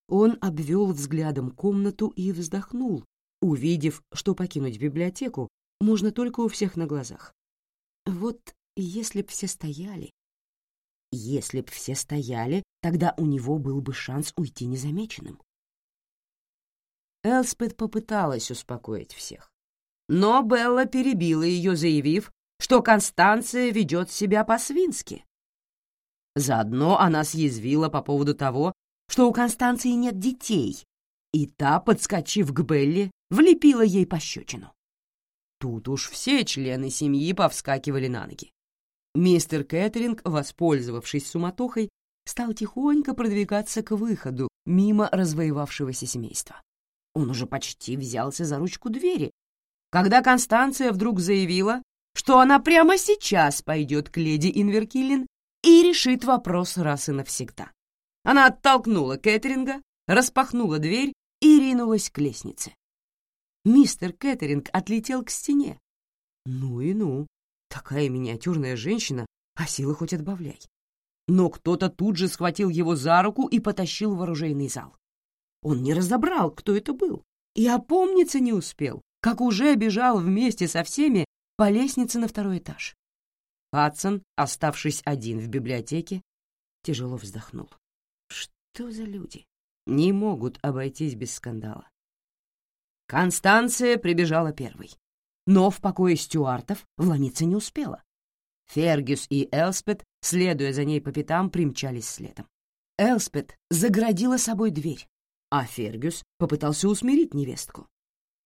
Он обвел взглядом комнату и вздохнул, увидев, что покинуть библиотеку можно только у всех на глазах. Вот если б все стояли... Если б все стояли, тогда у него был бы шанс уйти незамеченным. Элспет попыталась успокоить всех. Но Белла перебила ее, заявив, что Констанция ведет себя по-свински. Заодно она съязвила по поводу того, что у Констанции нет детей, и та, подскочив к Белле, влепила ей пощечину. Тут уж все члены семьи повскакивали на ноги. Мистер Кэтеринг, воспользовавшись суматохой, стал тихонько продвигаться к выходу мимо развоевавшегося семейства. Он уже почти взялся за ручку двери, когда Констанция вдруг заявила, что она прямо сейчас пойдет к леди Инверкиллин и решит вопрос раз и навсегда. Она оттолкнула Кэтеринга, распахнула дверь и ринулась к лестнице. Мистер Кэтеринг отлетел к стене. Ну и ну, такая миниатюрная женщина, а силы хоть отбавляй. Но кто-то тут же схватил его за руку и потащил в оружейный зал. Он не разобрал, кто это был, и опомниться не успел, как уже бежал вместе со всеми по лестнице на второй этаж. Хадсон, оставшись один в библиотеке, тяжело вздохнул. Что за люди? Не могут обойтись без скандала. Констанция прибежала первой, но в покое стюартов вломиться не успела. Фергюс и Элспет, следуя за ней по пятам, примчались следом. Элспет заградила собой дверь, а Фергюс попытался усмирить невестку.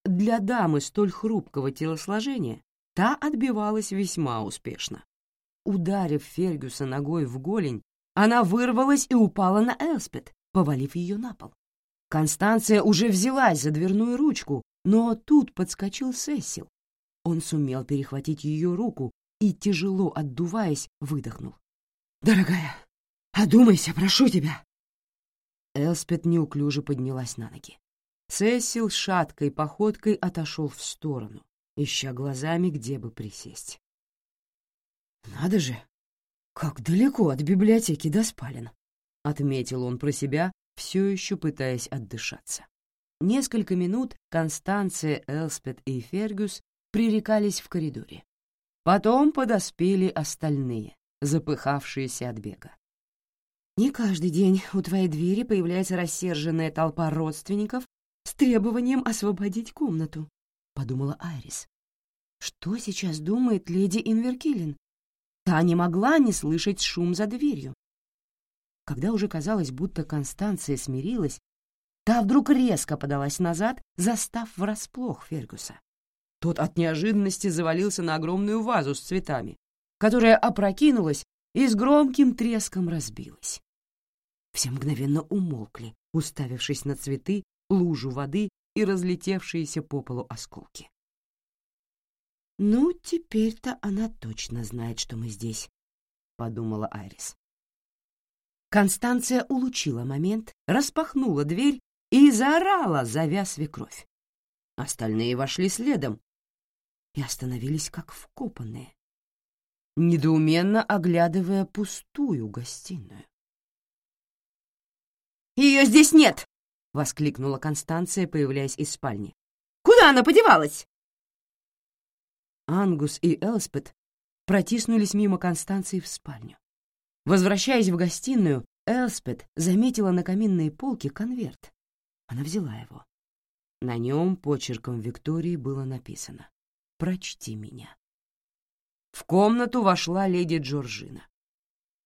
Для дамы столь хрупкого телосложения Та отбивалась весьма успешно. Ударив Фергюса ногой в голень, она вырвалась и упала на Элспет, повалив ее на пол. Констанция уже взялась за дверную ручку, но тут подскочил Сесил. Он сумел перехватить ее руку и, тяжело отдуваясь, выдохнул. «Дорогая, одумайся, прошу тебя!» Элспет неуклюже поднялась на ноги. Сесил шаткой походкой отошел в сторону ища глазами, где бы присесть. «Надо же, как далеко от библиотеки до спален», — отметил он про себя, все еще пытаясь отдышаться. Несколько минут Констанция, Элспет и Фергюс пререкались в коридоре. Потом подоспели остальные, запыхавшиеся от бега. Не каждый день у твоей двери появляется рассерженная толпа родственников с требованием освободить комнату, — подумала Айрис. Что сейчас думает леди Инверкиллин? Та не могла не слышать шум за дверью. Когда уже казалось, будто Констанция смирилась, та вдруг резко подалась назад, застав врасплох Фергуса. Тот от неожиданности завалился на огромную вазу с цветами, которая опрокинулась и с громким треском разбилась. Все мгновенно умолкли, уставившись на цветы, лужу воды и разлетевшиеся по полу осколки. «Ну, теперь-то она точно знает, что мы здесь», — подумала Айрис. Констанция улучила момент, распахнула дверь и заорала, зовя свекровь. Остальные вошли следом и остановились как вкопанные, недоуменно оглядывая пустую гостиную. «Ее здесь нет!» — воскликнула Констанция, появляясь из спальни. «Куда она подевалась?» Ангус и Элспет протиснулись мимо Констанции в спальню. Возвращаясь в гостиную, Элспет заметила на каминной полке конверт. Она взяла его. На нем почерком Виктории было написано «Прочти меня». В комнату вошла леди Джорджина.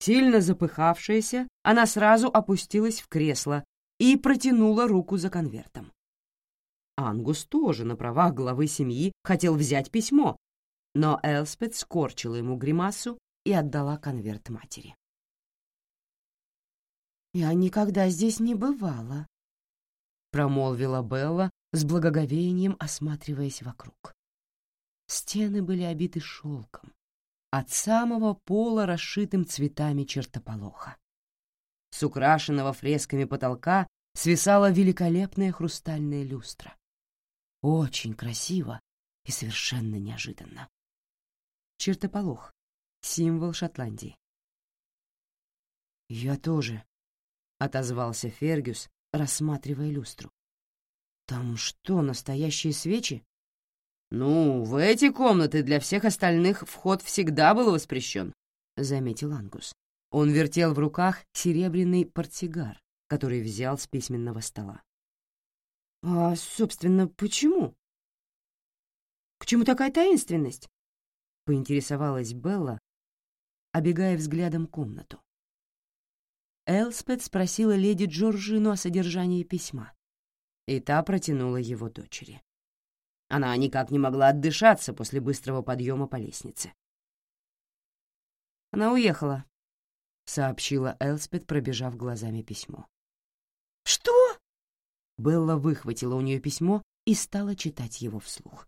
Сильно запыхавшаяся, она сразу опустилась в кресло и протянула руку за конвертом. Ангус тоже на правах главы семьи хотел взять письмо, но Элспет скорчила ему гримасу и отдала конверт матери. «Я никогда здесь не бывала», — промолвила Белла с благоговением, осматриваясь вокруг. Стены были обиты шелком, от самого пола расшитым цветами чертополоха. С украшенного фресками потолка свисала великолепная хрустальная люстра. Очень красиво и совершенно неожиданно. Чертополох — символ Шотландии. «Я тоже», отозвался Фергюс, рассматривая люстру. Там что, настоящие свечи? Ну, в эти комнаты для всех остальных вход всегда был воспрещен, заметил Ангус. Он вертел в руках серебряный портсигар, который взял с письменного стола. А, собственно, почему? К чему такая таинственность? поинтересовалась Белла, обегая взглядом комнату. Элспет спросила леди Джорджину о содержании письма, и та протянула его дочери. Она никак не могла отдышаться после быстрого подъема по лестнице. «Она уехала», — сообщила Элспет, пробежав глазами письмо. «Что?» Белла выхватила у нее письмо и стала читать его вслух.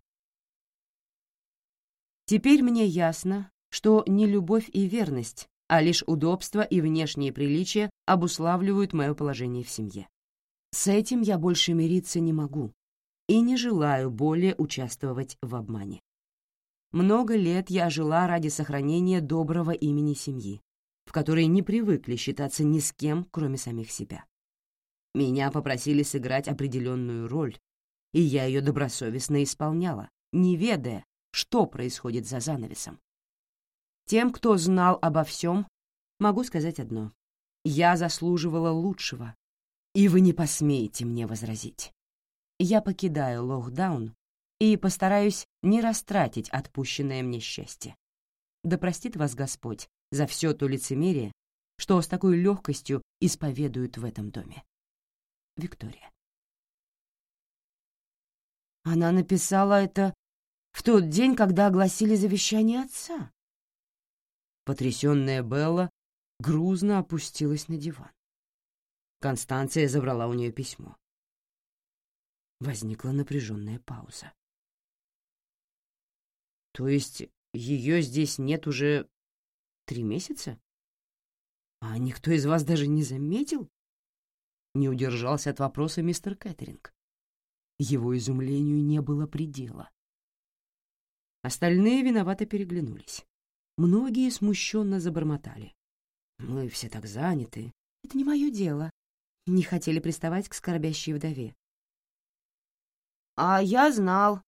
«Теперь мне ясно, что не любовь и верность а лишь удобство и внешние приличия обуславливают мое положение в семье. С этим я больше мириться не могу и не желаю более участвовать в обмане. Много лет я жила ради сохранения доброго имени семьи, в которой не привыкли считаться ни с кем, кроме самих себя. Меня попросили сыграть определенную роль, и я ее добросовестно исполняла, не ведая, что происходит за занавесом. Тем, кто знал обо всем, могу сказать одно. Я заслуживала лучшего, и вы не посмеете мне возразить. Я покидаю Лохдаун и постараюсь не растратить отпущенное мне счастье. Да простит вас Господь за все то лицемерие, что с такой легкостью исповедуют в этом доме. Виктория. Она написала это в тот день, когда огласили завещание отца. Потрясённая Белла грузно опустилась на диван. Констанция забрала у нее письмо. Возникла напряженная пауза. То есть ее здесь нет уже три месяца? А никто из вас даже не заметил? Не удержался от вопроса мистер Кэтеринг. Его изумлению не было предела. Остальные виновато переглянулись. Многие смущенно забормотали. «Мы все так заняты. Это не мое дело». Не хотели приставать к скорбящей вдове. «А я знал».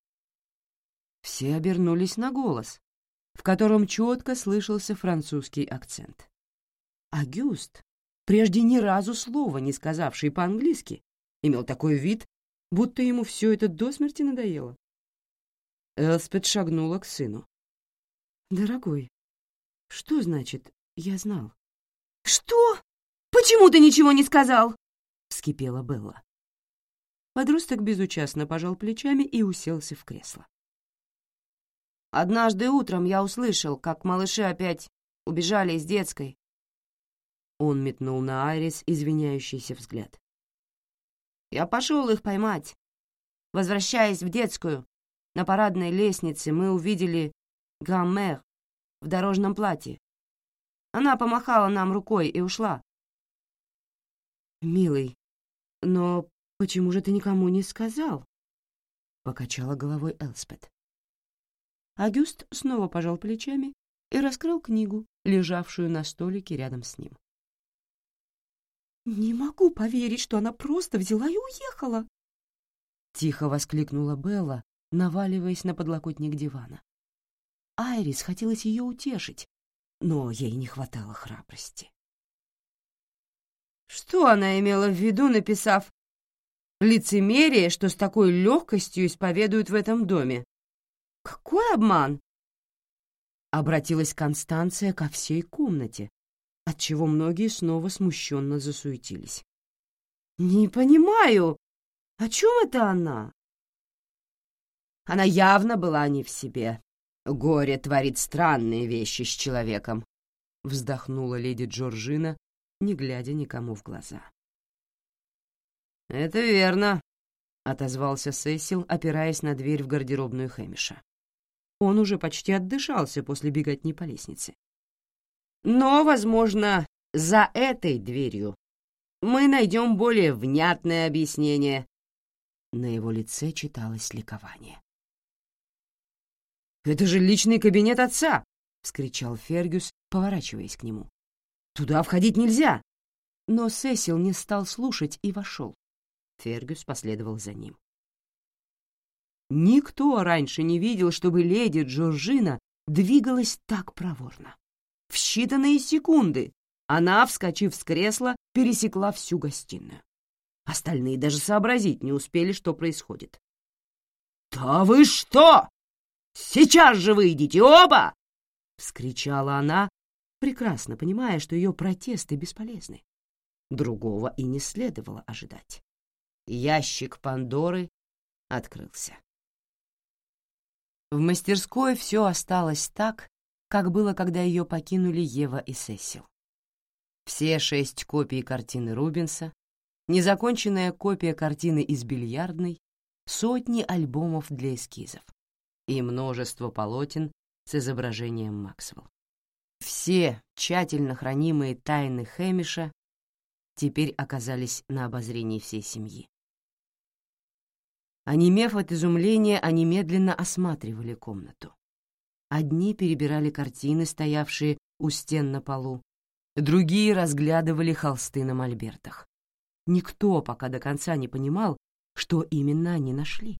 Все обернулись на голос, в котором четко слышался французский акцент. Агюст, прежде ни разу слова не сказавший по-английски, имел такой вид, будто ему все это до смерти надоело. Элспет шагнула к сыну. «Дорогой, что значит «я знал»? «Что? Почему ты ничего не сказал?» — вскипела Белла. Подросток безучастно пожал плечами и уселся в кресло. «Однажды утром я услышал, как малыши опять убежали из детской». Он метнул на Айрис извиняющийся взгляд. «Я пошел их поймать. Возвращаясь в детскую, на парадной лестнице мы увидели Гаммер в дорожном платье. Она помахала нам рукой и ушла. «Милый, но почему же ты никому не сказал?» — покачала головой Элспет. Агюст снова пожал плечами и раскрыл книгу, лежавшую на столике рядом с ним. «Не могу поверить, что она просто взяла и уехала!» Тихо воскликнула Белла, наваливаясь на подлокотник дивана. Айрис хотелось ее утешить, но ей не хватало храбрости. Что она имела в виду, написав «лицемерие, что с такой легкостью исповедуют в этом доме»? Какой обман? Обратилась Констанция ко всей комнате, отчего многие снова смущенно засуетились. «Не понимаю, о чем это она?» Она явно была не в себе. Горе творит странные вещи с человеком, — вздохнула леди Джорджина, не глядя никому в глаза. «Это верно», — отозвался Сесил, опираясь на дверь в гардеробную Хэмиша. Он уже почти отдышался после беготни по лестнице. «Но, возможно, за этой дверью мы найдем более внятное объяснение». На его лице читалось ликование. «Это же личный кабинет отца!» — вскричал Фергюс, поворачиваясь к нему. «Туда входить нельзя!» Но Сесил не стал слушать и вошел. Фергюс последовал за ним. Никто раньше не видел, чтобы леди Джорджина двигалась так проворно. В считанные секунды она, вскочив с кресла, пересекла всю гостиную. Остальные даже сообразить не успели, что происходит. «Да вы что? Сейчас же выйдите оба!» — вскричала она, прекрасно понимая, что ее протесты бесполезны. Другого и не следовало ожидать. Ящик Пандоры открылся. В мастерской все осталось так, как было, когда ее покинули Ева и Сесил. Все шесть копий картины Рубенса, незаконченная копия картины из бильярдной, сотни альбомов для эскизов и множество полотен с изображением Максвелл. Все тщательно хранимые тайны Хэмиша теперь оказались на обозрении всей семьи. Онемев от изумления, они медленно осматривали комнату. Одни перебирали картины, стоявшие у стен на полу, другие разглядывали холсты на мольбертах. Никто пока до конца не понимал, что именно они нашли.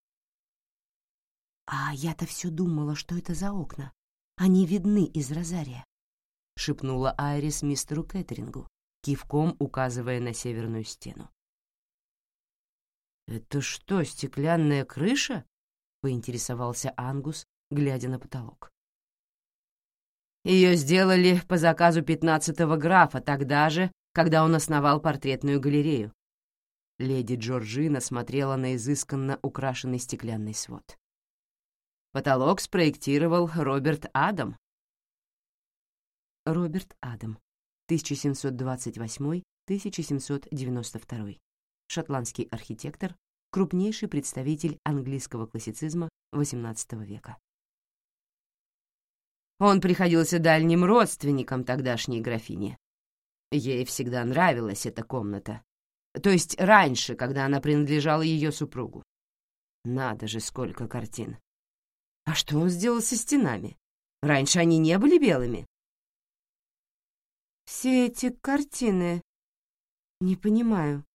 «А я-то все думала, что это за окна. Они видны из розария», — шепнула Айрис мистеру Кэтерингу, кивком указывая на северную стену. «Это что, стеклянная крыша?» — поинтересовался Ангус, глядя на потолок. Ее сделали по заказу пятнадцатого графа тогда же, когда он основал портретную галерею. Леди Джорджина смотрела на изысканно украшенный стеклянный свод. Потолок спроектировал Роберт Адам. Роберт Адам, 1728-1792. Шотландский архитектор, крупнейший представитель английского классицизма XVIII века. Он приходился дальним родственником тогдашней графини. Ей всегда нравилась эта комната. То есть раньше, когда она принадлежала ее супругу. Надо же, сколько картин. А что он сделал со стенами? Раньше они не были белыми. Все эти картины... Не понимаю.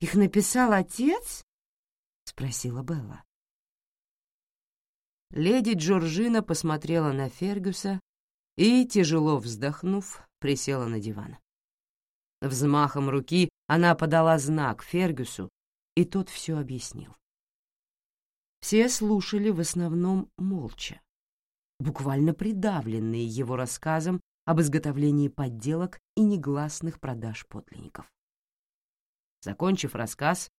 Их написал отец? Спросила Белла. Леди Джорджина посмотрела на Фергюса и, тяжело вздохнув, присела на диван. Взмахом руки она подала знак Фергюсу, и тот все объяснил. Все слушали в основном молча, буквально придавленные его рассказом об изготовлении подделок и негласных продаж подлинников. Закончив рассказ,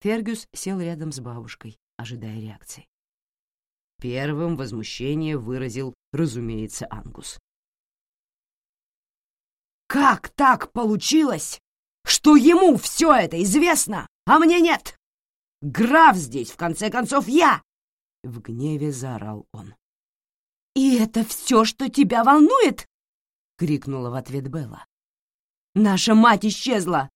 Фергюс сел рядом с бабушкой, ожидая реакции. Первым возмущение выразил, разумеется, Ангус. «Как так получилось, что ему все это известно, а мне нет? Граф здесь, в конце концов, я!» В гневе заорал он. «И это все, что тебя волнует?» — крикнула в ответ Белла. «Наша мать исчезла,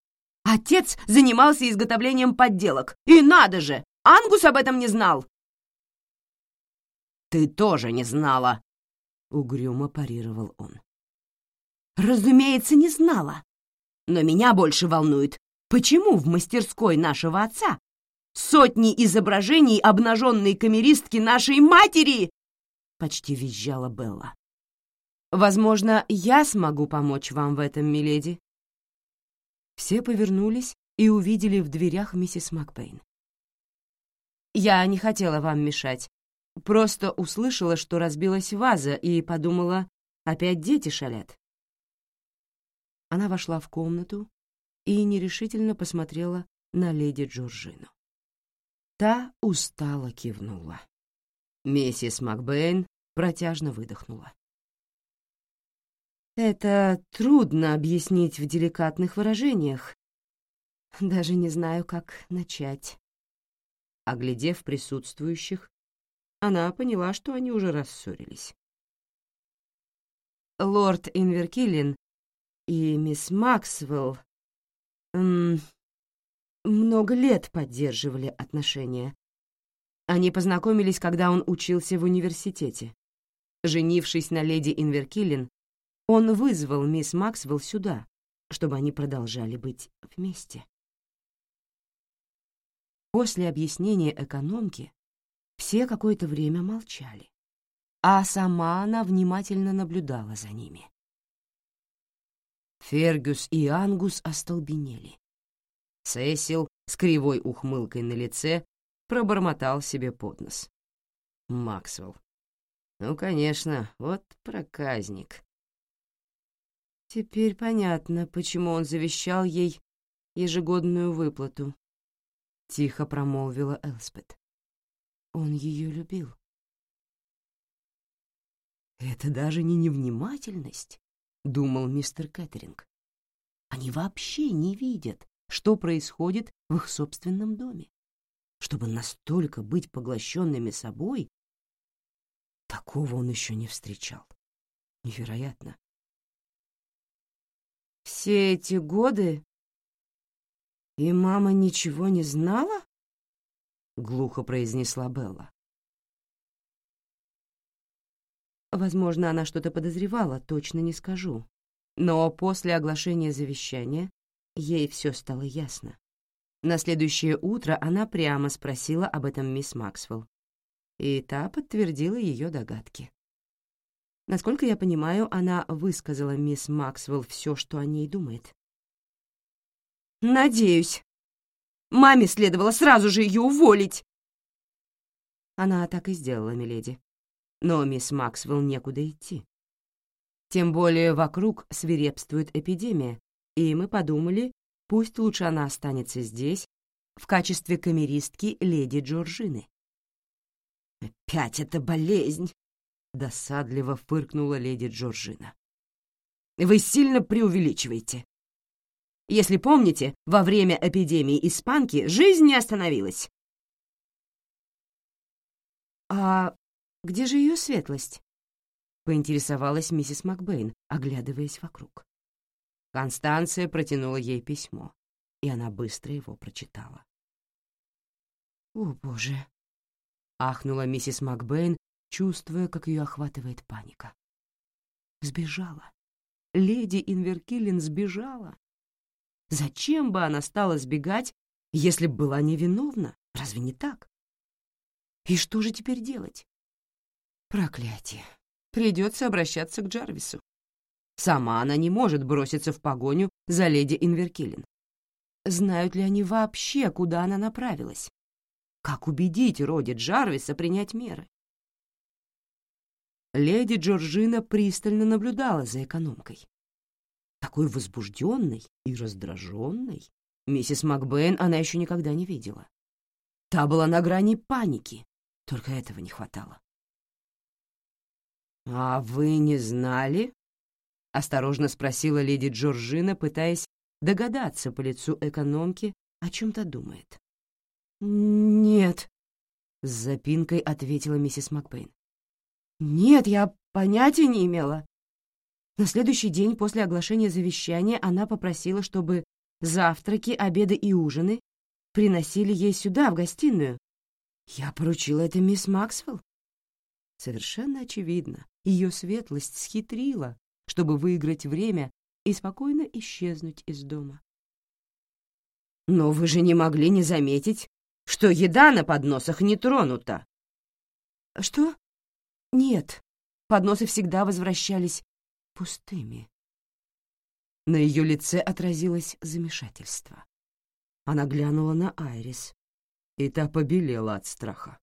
Отец занимался изготовлением подделок. И надо же, Ангус об этом не знал. «Ты тоже не знала», — угрюмо парировал он. «Разумеется, не знала. Но меня больше волнует, почему в мастерской нашего отца сотни изображений обнаженной камеристки нашей матери!» — почти визжала Белла. «Возможно, я смогу помочь вам в этом, миледи?» Все повернулись и увидели в дверях миссис Макбейн. «Я не хотела вам мешать. Просто услышала, что разбилась ваза, и подумала, опять дети шалят». Она вошла в комнату и нерешительно посмотрела на леди Джорджину. Та устало кивнула. Миссис Макбейн протяжно выдохнула. Это трудно объяснить в деликатных выражениях. Даже не знаю, как начать. Оглядев присутствующих, она поняла, что они уже рассорились. Лорд Инверкиллин и мисс Максвелл много лет поддерживали отношения. Они познакомились, когда он учился в университете. Женившись на леди Инверкиллин, он вызвал мисс Максвелл сюда, чтобы они продолжали быть вместе. После объяснения экономки все какое-то время молчали, а сама она внимательно наблюдала за ними. Фергюс и Ангус остолбенели. Сесил с кривой ухмылкой на лице пробормотал себе под нос. Максвелл. Ну, конечно, вот проказник. Теперь понятно, почему он завещал ей ежегодную выплату. Тихо промолвила Элспет. Он ее любил. Это даже не невнимательность, думал мистер Кэтеринг. Они вообще не видят, что происходит в их собственном доме. Чтобы настолько быть поглощенными собой, такого он еще не встречал. Невероятно. Все эти годы и мама ничего не знала? Глухо произнесла Белла. Возможно, она что-то подозревала, точно не скажу. Но после оглашения завещания Ей все стало ясно. На следующее утро она прямо спросила об этом мисс Максвелл, и та подтвердила ее догадки. Насколько я понимаю, она высказала мисс Максвелл все, что о ней думает. «Надеюсь. Маме следовало сразу же ее уволить!» Она так и сделала, миледи. Но мисс Максвелл некуда идти. Тем более вокруг свирепствует эпидемия, и мы подумали, пусть лучше она останется здесь в качестве камеристки леди Джорджины. «Опять эта болезнь!» — досадливо фыркнула леди Джорджина. «Вы сильно преувеличиваете. Если помните, во время эпидемии испанки жизнь не остановилась». «А где же ее светлость?» — поинтересовалась миссис Макбейн, оглядываясь вокруг. Констанция протянула ей письмо, и она быстро его прочитала. «О, Боже!» — ахнула миссис Макбейн, чувствуя, как ее охватывает паника. «Сбежала. Леди Инверкиллин сбежала. Зачем бы она стала сбегать, если б была невиновна? Разве не так? И что же теперь делать? Проклятие. Придется обращаться к Джарвису. Сама она не может броситься в погоню за леди Инверкиллин. Знают ли они вообще, куда она направилась? Как убедить Роди Джарвиса принять меры? Леди Джорджина пристально наблюдала за экономкой. Такой возбужденной и раздраженной миссис Макбейн она еще никогда не видела. Та была на грани паники, только этого не хватало. «А вы не знали, — осторожно спросила леди Джорджина, пытаясь догадаться по лицу экономки, о чем-то думает. «Нет», — с запинкой ответила миссис Макбейн. «Нет, я понятия не имела». На следующий день после оглашения завещания она попросила, чтобы завтраки, обеды и ужины приносили ей сюда, в гостиную. Я поручила это мисс Максвелл. Совершенно очевидно, ее светлость схитрила, чтобы выиграть время и спокойно исчезнуть из дома. «Но вы же не могли не заметить, что еда на подносах не тронута!» «Что? Нет, подносы всегда возвращались пустыми». На ее лице отразилось замешательство. Она глянула на Айрис, и та побелела от страха.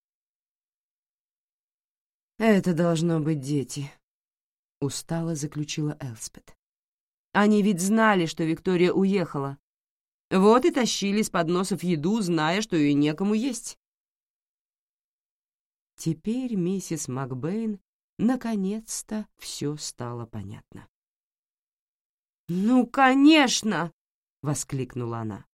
«Это должно быть дети», — устало заключила Элспет. «Они ведь знали, что Виктория уехала. Вот и тащили с подносов еду, зная, что ее некому есть». Теперь миссис Макбейн наконец-то все стало понятно. «Ну, конечно!» — воскликнула она.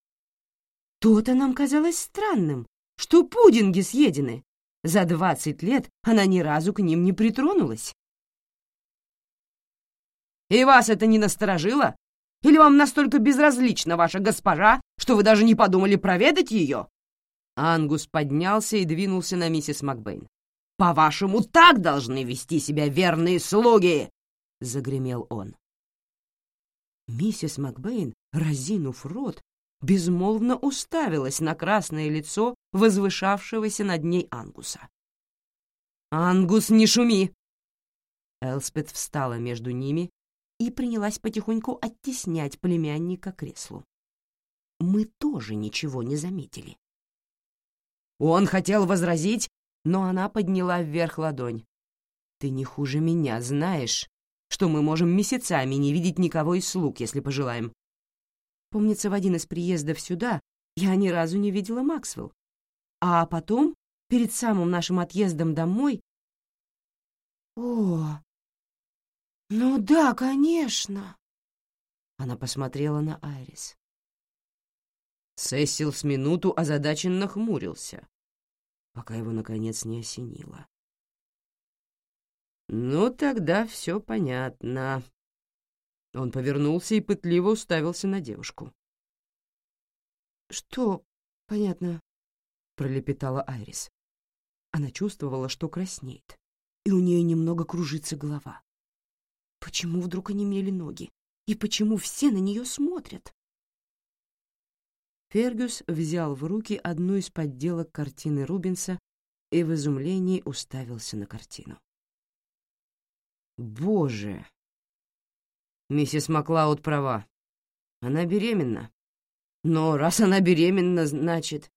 «То-то нам казалось странным, что пудинги съедены, за двадцать лет она ни разу к ним не притронулась. «И вас это не насторожило? Или вам настолько безразлична ваша госпожа, что вы даже не подумали проведать ее?» Ангус поднялся и двинулся на миссис Макбейн. «По-вашему, так должны вести себя верные слуги!» — загремел он. Миссис Макбейн, разинув рот, безмолвно уставилась на красное лицо возвышавшегося над ней Ангуса. «Ангус, не шуми!» Элспет встала между ними и принялась потихоньку оттеснять племянника к креслу. Мы тоже ничего не заметили. Он хотел возразить, но она подняла вверх ладонь. «Ты не хуже меня знаешь, что мы можем месяцами не видеть никого из слуг, если пожелаем. Помнится, в один из приездов сюда я ни разу не видела Максвелл. А потом, перед самым нашим отъездом домой... О, ну да, конечно. Она посмотрела на Айрис. Сесил с минуту озадаченно хмурился, пока его, наконец, не осенило. «Ну, тогда все понятно», он повернулся и пытливо уставился на девушку. «Что понятно?» — пролепетала Айрис. Она чувствовала, что краснеет, и у нее немного кружится голова. Почему вдруг онемели ноги? И почему все на нее смотрят? Фергюс взял в руки одну из подделок картины Рубенса и в изумлении уставился на картину. «Боже!» Миссис Маклауд права. Она беременна. Но раз она беременна, значит...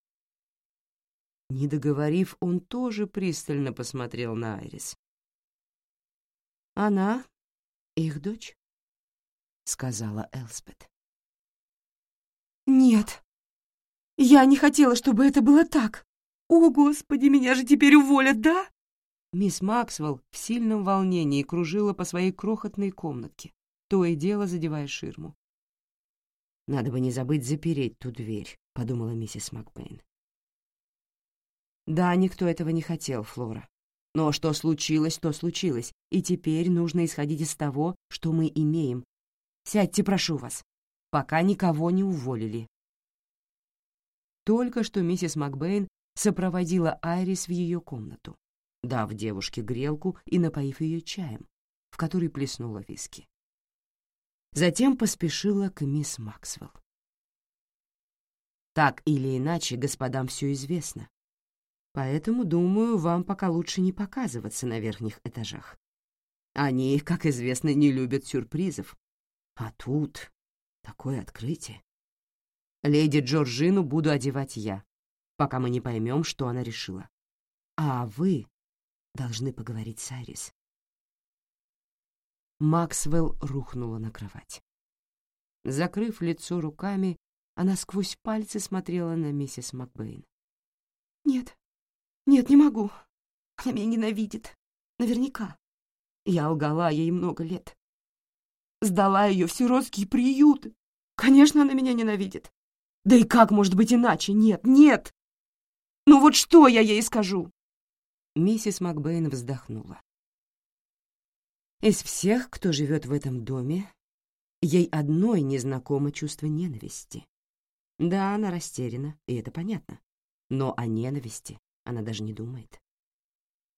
Не договорив, он тоже пристально посмотрел на Айрис. «Она их дочь?» — сказала Элспет. «Нет, я не хотела, чтобы это было так. О, Господи, меня же теперь уволят, да?» Мисс Максвелл в сильном волнении кружила по своей крохотной комнатке то и дело задевая ширму. «Надо бы не забыть запереть ту дверь», — подумала миссис Макбейн. «Да, никто этого не хотел, Флора. Но что случилось, то случилось, и теперь нужно исходить из того, что мы имеем. Сядьте, прошу вас, пока никого не уволили». Только что миссис Макбейн сопроводила Айрис в ее комнату, дав девушке грелку и напоив ее чаем, в который плеснула виски. Затем поспешила к мисс Максвелл. Так или иначе, господам все известно. Поэтому, думаю, вам пока лучше не показываться на верхних этажах. Они, как известно, не любят сюрпризов. А тут такое открытие. Леди Джорджину буду одевать я, пока мы не поймем, что она решила. А вы должны поговорить с Айрис. Максвелл рухнула на кровать. Закрыв лицо руками, она сквозь пальцы смотрела на миссис Макбейн. «Нет, нет, не могу. Она меня ненавидит. Наверняка. Я лгала ей много лет. Сдала ее в сиротский приют. Конечно, она меня ненавидит. Да и как может быть иначе? Нет, нет! Ну вот что я ей скажу?» Миссис Макбейн вздохнула. Из всех, кто живет в этом доме, ей одной незнакомо чувство ненависти, Да, она растеряна, и это понятно. Но о ненависти она даже не думает.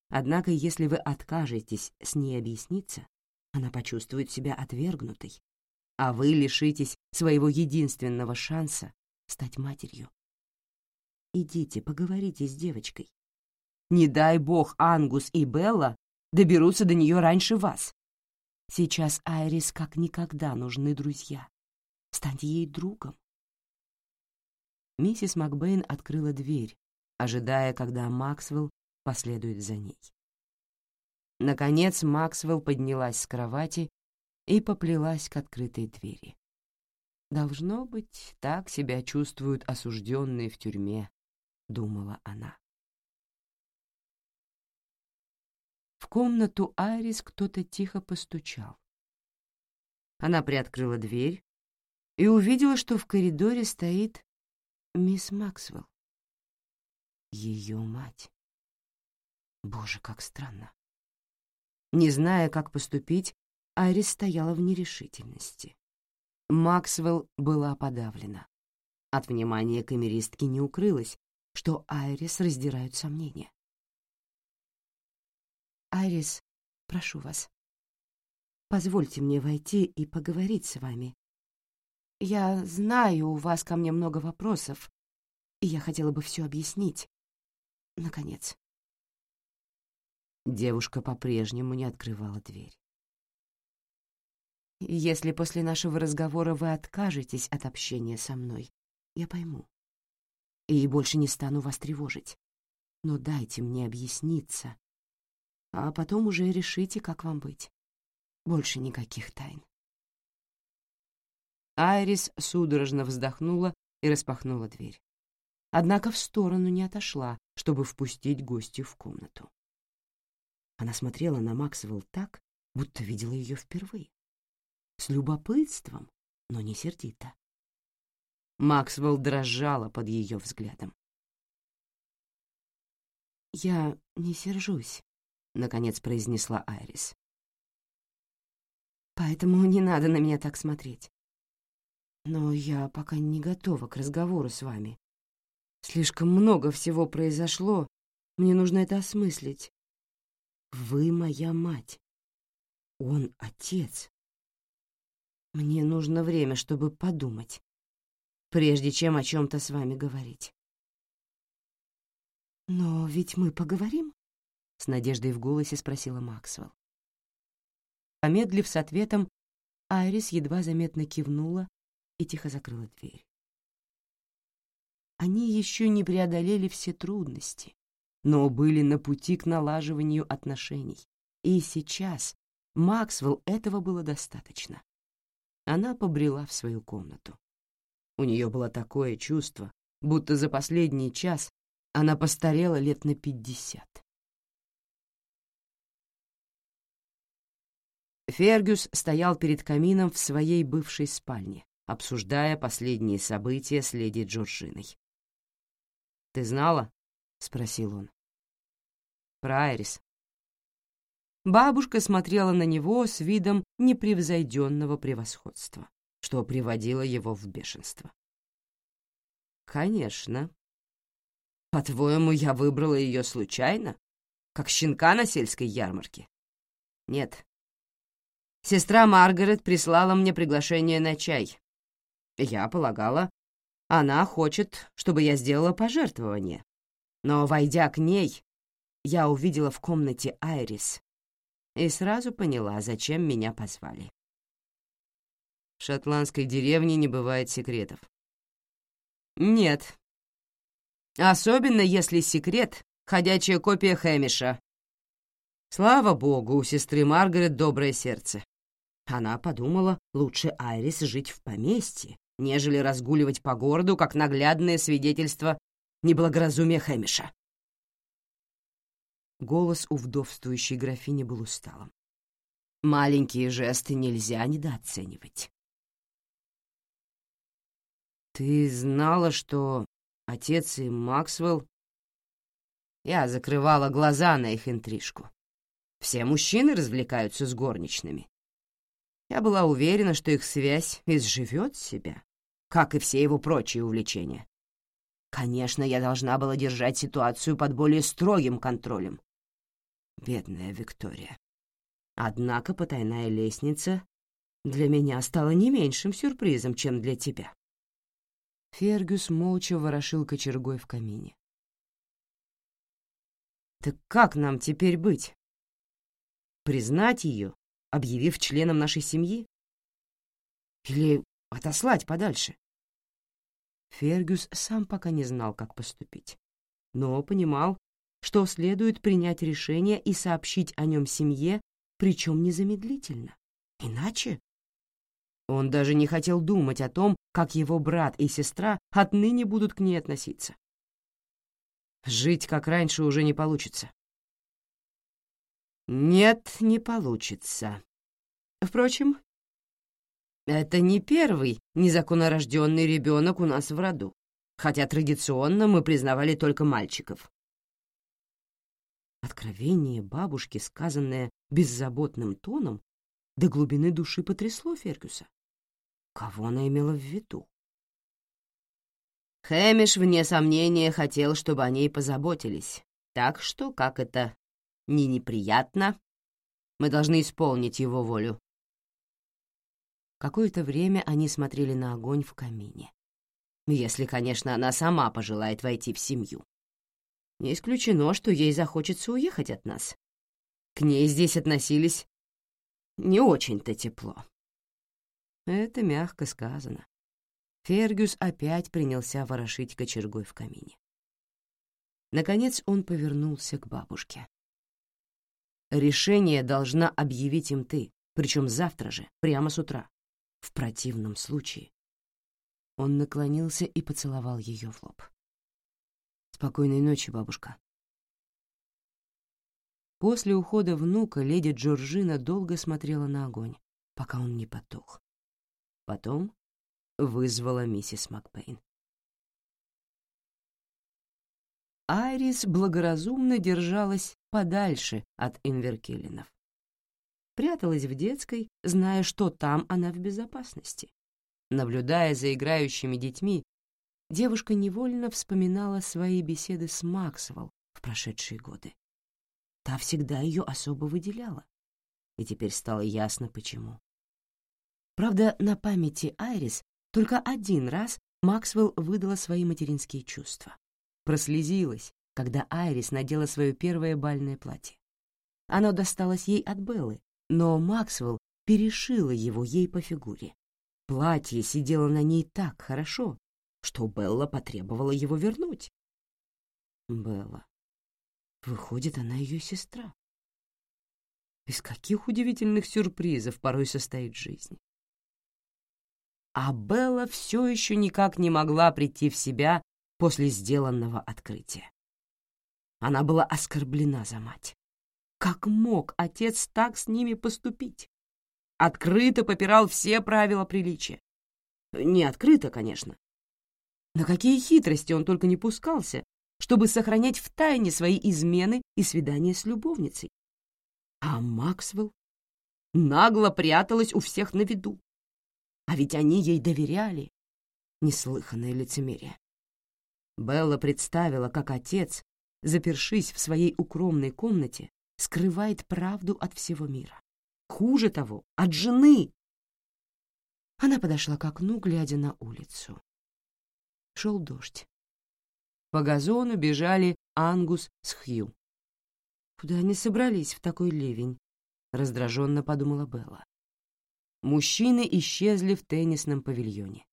Однако, если вы откажетесь с ней объясниться, она почувствует себя отвергнутой, а вы лишитесь своего единственного шанса стать матерью. Идите, поговорите с девочкой. Не дай бог Ангус и Белла доберутся до нее раньше вас. Сейчас Айрис как никогда нужны друзья. Станьте ей другом. Миссис Макбейн открыла дверь, ожидая, когда Максвелл последует за ней. Наконец Максвелл поднялась с кровати и поплелась к открытой двери. «Должно быть, так себя чувствуют осужденные в тюрьме», — думала она. В комнату Айрис кто-то тихо постучал. Она приоткрыла дверь и увидела, что в коридоре стоит мисс Максвелл. Ее мать. Боже, как странно. Не зная, как поступить, Айрис стояла в нерешительности. Максвелл была подавлена. От внимания камеристки не укрылось, что Айрис раздирают сомнения. «Айрис, прошу вас, позвольте мне войти и поговорить с вами. Я знаю, у вас ко мне много вопросов, и я хотела бы все объяснить. Наконец». Девушка по-прежнему не открывала дверь. «Если после нашего разговора вы откажетесь от общения со мной, я пойму. И больше не стану вас тревожить. Но дайте мне объясниться, а потом уже решите, как вам быть. Больше никаких тайн». Айрис судорожно вздохнула и распахнула дверь. Однако в сторону не отошла, чтобы впустить гостью в комнату. Она смотрела на Максвелл так, будто видела ее впервые. С любопытством, но не сердито. Максвелл дрожала под ее взглядом. «Я не сержусь», — наконец произнесла Айрис. «Поэтому не надо на меня так смотреть. Но я пока не готова к разговору с вами. Слишком много всего произошло, мне нужно это осмыслить. Вы моя мать. Он отец. Мне нужно время, чтобы подумать, прежде чем о чем-то с вами говорить. «Но ведь мы поговорим?» — с надеждой в голосе спросила Максвелл. Помедлив с ответом, Айрис едва заметно кивнула и тихо закрыла дверь. Они еще не преодолели все трудности, но были на пути к налаживанию отношений. И сейчас Максвелл этого было достаточно. Она побрела в свою комнату. У нее было такое чувство, будто за последний час она постарела лет на пятьдесят. Фергюс стоял перед камином в своей бывшей спальне, обсуждая последние события с леди Джорджиной. «Ты знала?» — спросил он. «Про Айрис». Бабушка смотрела на него с видом непревзойденного превосходства, что приводило его в бешенство. «Конечно. По-твоему, я выбрала ее случайно, как щенка на сельской ярмарке? Нет. Сестра Маргарет прислала мне приглашение на чай. Я полагала, она хочет, чтобы я сделала пожертвование, но, войдя к ней, я увидела в комнате Айрис и сразу поняла, зачем меня позвали. В шотландской деревне не бывает секретов. Нет. Особенно если секрет — ходячая копия Хэмиша. Слава богу, у сестры Маргарет доброе сердце. Она подумала, лучше Айрис жить в поместье, нежели разгуливать по городу, как наглядное свидетельство неблагоразумия Хэмиша. Голос у вдовствующей графини был усталым. Маленькие жесты нельзя недооценивать. «Ты знала, что отец и Максвелл...» Я закрывала глаза на их интрижку. Все мужчины развлекаются с горничными. Я была уверена, что их связь изживет себя. как и все его прочие увлечения. Конечно, я должна была держать ситуацию под более строгим контролем. Бедная Виктория. Однако потайная лестница для меня стала не меньшим сюрпризом, чем для тебя. Фергюс молча ворошил кочергой в камине. «Так как нам теперь быть? Признать ее, объявив членом нашей семьи? Или отослать подальше?» Фергюс сам пока не знал, как поступить, но понимал, что следует принять решение и сообщить о нем семье, причем незамедлительно. Иначе он даже не хотел думать о том, как его брат и сестра отныне будут к ней относиться. Жить как раньше уже не получится. Нет, не получится. Впрочем, это не первый незаконнорожденный ребенок у нас в роду, хотя традиционно мы признавали только мальчиков. Откровение бабушки, сказанное беззаботным тоном, до глубины души потрясло Фергюса. Кого она имела в виду? Хэмиш, вне сомнения, хотел, чтобы о ней позаботились. Так что, как это не неприятно, мы должны исполнить его волю. Какое-то время они смотрели на огонь в камине. Если, конечно, она сама пожелает войти в семью. Не исключено, что ей захочется уехать от нас. К ней здесь относились не очень-то тепло. Это мягко сказано. Фергюс опять принялся ворошить кочергой в камине. Наконец он повернулся к бабушке. «Решение должна объявить им ты, причем завтра же, прямо с утра. В противном случае...» Он наклонился и поцеловал ее в лоб. «Спокойной ночи, бабушка». После ухода внука леди Джорджина долго смотрела на огонь, пока он не потух. Потом вызвала миссис Макбейн. Айрис благоразумно держалась подальше от Инверкеллинов. Пряталась в детской, зная, что там она в безопасности. Наблюдая за играющими детьми, девушка невольно вспоминала свои беседы с Максвелл в прошедшие годы. Та всегда ее особо выделяла, и теперь стало ясно, почему. Правда, на памяти Айрис только один раз Максвелл выдала свои материнские чувства. Прослезилась, когда Айрис надела свое первое бальное платье. Оно досталось ей от Беллы, но Максвелл перешила его ей по фигуре. Платье сидело на ней так хорошо, что Белла потребовала его вернуть. Белла. Выходит, она ее сестра. Из каких удивительных сюрпризов порой состоит жизнь. А Белла все еще никак не могла прийти в себя после сделанного открытия. Она была оскорблена за мать. Как мог отец так с ними поступить? Открыто попирал все правила приличия. Не открыто, конечно. На какие хитрости он только не пускался, чтобы сохранять в тайне свои измены и свидания с любовницей. А Максвелл нагло пряталась у всех на виду. А ведь они ей доверяли. Неслыханное лицемерие. Белла представила, как отец, запершись в своей укромной комнате, скрывает правду от всего мира. Хуже того, от жены. Она подошла к окну, глядя на улицу. Шел дождь. По газону бежали Ангус с Хью. «Куда они собрались в такой ливень?» — раздраженно подумала Белла мужчины исчезли в теннисном павильоне.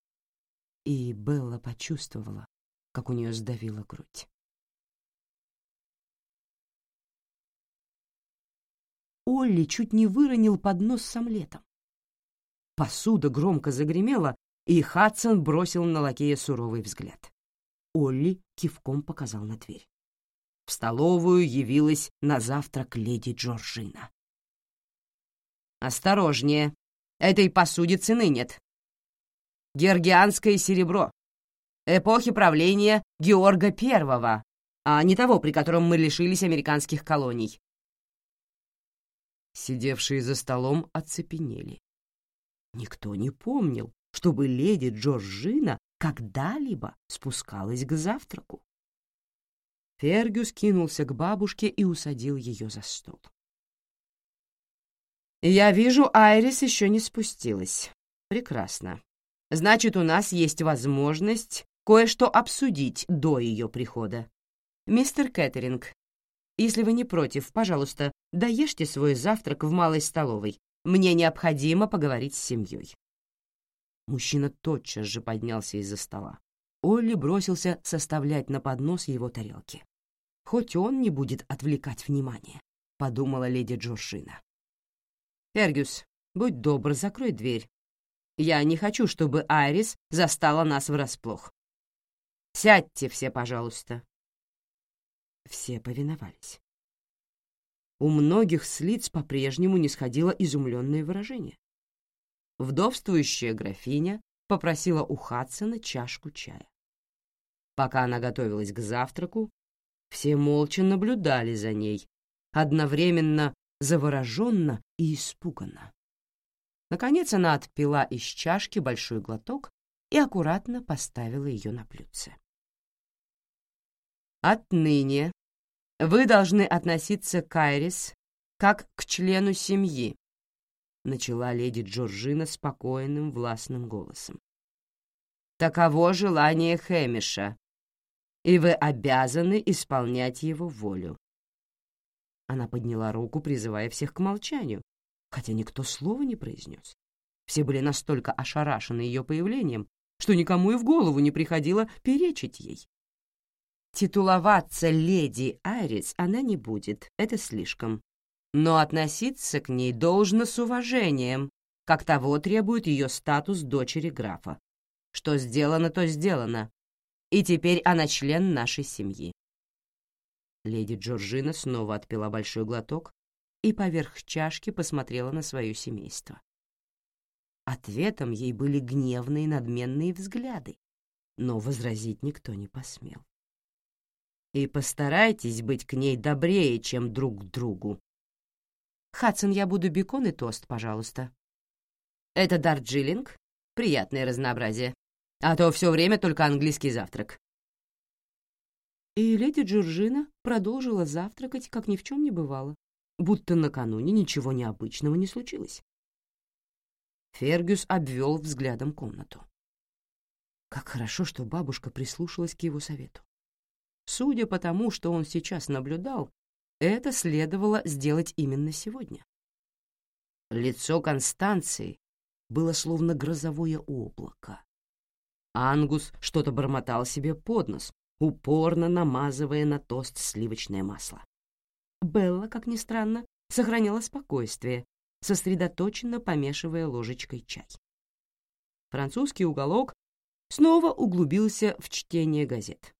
И Белла почувствовала, как у нее сдавила грудь. Олли чуть не выронил поднос с омлетом. Посуда громко загремела, и Хадсон бросил на лакея суровый взгляд. Олли кивком показал на дверь. В столовую явилась на завтрак леди Джорджина. «Осторожнее!» Этой посуде цены нет. Георгианское серебро. Эпохи правления Георга I, а не того, при котором мы лишились американских колоний. Сидевшие за столом оцепенели. Никто не помнил, чтобы леди Джорджина когда-либо спускалась к завтраку. Фергюс кинулся к бабушке и усадил ее за стол. «Я вижу, Айрис еще не спустилась. Прекрасно. Значит, у нас есть возможность кое-что обсудить до ее прихода. Мистер Кэтеринг, если вы не против, пожалуйста, доешьте свой завтрак в малой столовой. Мне необходимо поговорить с семьей». Мужчина тотчас же поднялся из-за стола. Олли бросился составлять на поднос его тарелки. «Хоть он не будет отвлекать внимание», — подумала леди Джорджина. «Фергюс, будь добр, закрой дверь. Я не хочу, чтобы Айрис застала нас врасплох. Сядьте все, пожалуйста». Все повиновались. У многих с лиц по-прежнему не сходило изумленное выражение. Вдовствующая графиня попросила у Хадсона чашку чая. Пока она готовилась к завтраку, все молча наблюдали за ней, одновременно завороженно и испуганно. Наконец она отпила из чашки большой глоток и аккуратно поставила ее на блюдце. «Отныне вы должны относиться к Айрис как к члену семьи», начала леди Джорджина спокойным властным голосом. «Таково желание Хэмиша, и вы обязаны исполнять его волю. Она подняла руку, призывая всех к молчанию, хотя никто слова не произнес. Все были настолько ошарашены ее появлением, что никому и в голову не приходило перечить ей. Титуловаться леди Айрис она не будет, это слишком. Но относиться к ней должно с уважением, как того требует ее статус дочери графа. Что сделано, то сделано. И теперь она член нашей семьи. Леди Джорджина снова отпила большой глоток и поверх чашки посмотрела на свое семейство. Ответом ей были гневные надменные взгляды, но возразить никто не посмел. И постарайтесь быть к ней добрее, чем друг к другу. Хадсон, я буду бекон и тост, пожалуйста. Это дарджилинг? Приятное разнообразие. А то все время только английский завтрак и леди Джорджина продолжила завтракать, как ни в чем не бывало, будто накануне ничего необычного не случилось. Фергюс обвел взглядом комнату. Как хорошо, что бабушка прислушалась к его совету. Судя по тому, что он сейчас наблюдал, это следовало сделать именно сегодня. Лицо Констанции было словно грозовое облако. Ангус что-то бормотал себе под нос, упорно намазывая на тост сливочное масло. Белла, как ни странно, сохраняла спокойствие, сосредоточенно помешивая ложечкой чай. Французский уголок снова углубился в чтение газет.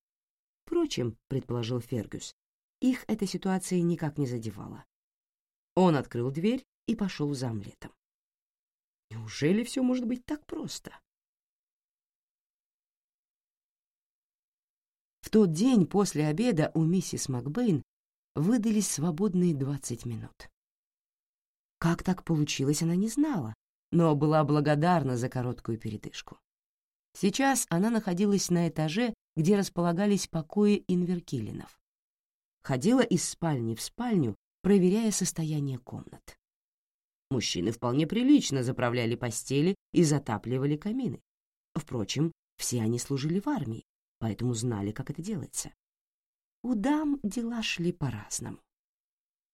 Впрочем, предположил Фергюс, их эта ситуация никак не задевала. Он открыл дверь и пошел за омлетом. Неужели все может быть так просто? В тот день после обеда у миссис Макбейн выдались свободные двадцать минут. Как так получилось, она не знала, но была благодарна за короткую передышку. Сейчас она находилась на этаже, где располагались покои Инверкилинов. Ходила из спальни в спальню, проверяя состояние комнат. Мужчины вполне прилично заправляли постели и затапливали камины. Впрочем, все они служили в армии, поэтому знали, как это делается. У дам дела шли по-разному.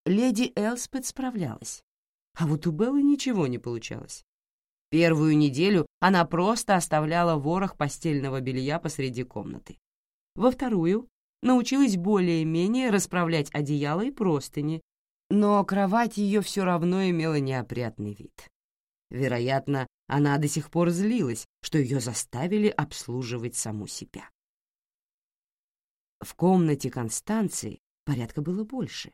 Леди Элспет справлялась, а вот у Беллы ничего не получалось. Первую неделю она просто оставляла ворох постельного белья посреди комнаты. Во вторую научилась более-менее расправлять одеяло и простыни, но кровать ее все равно имела неопрятный вид. Вероятно, она до сих пор злилась, что ее заставили обслуживать саму себя. В комнате Констанции порядка было больше,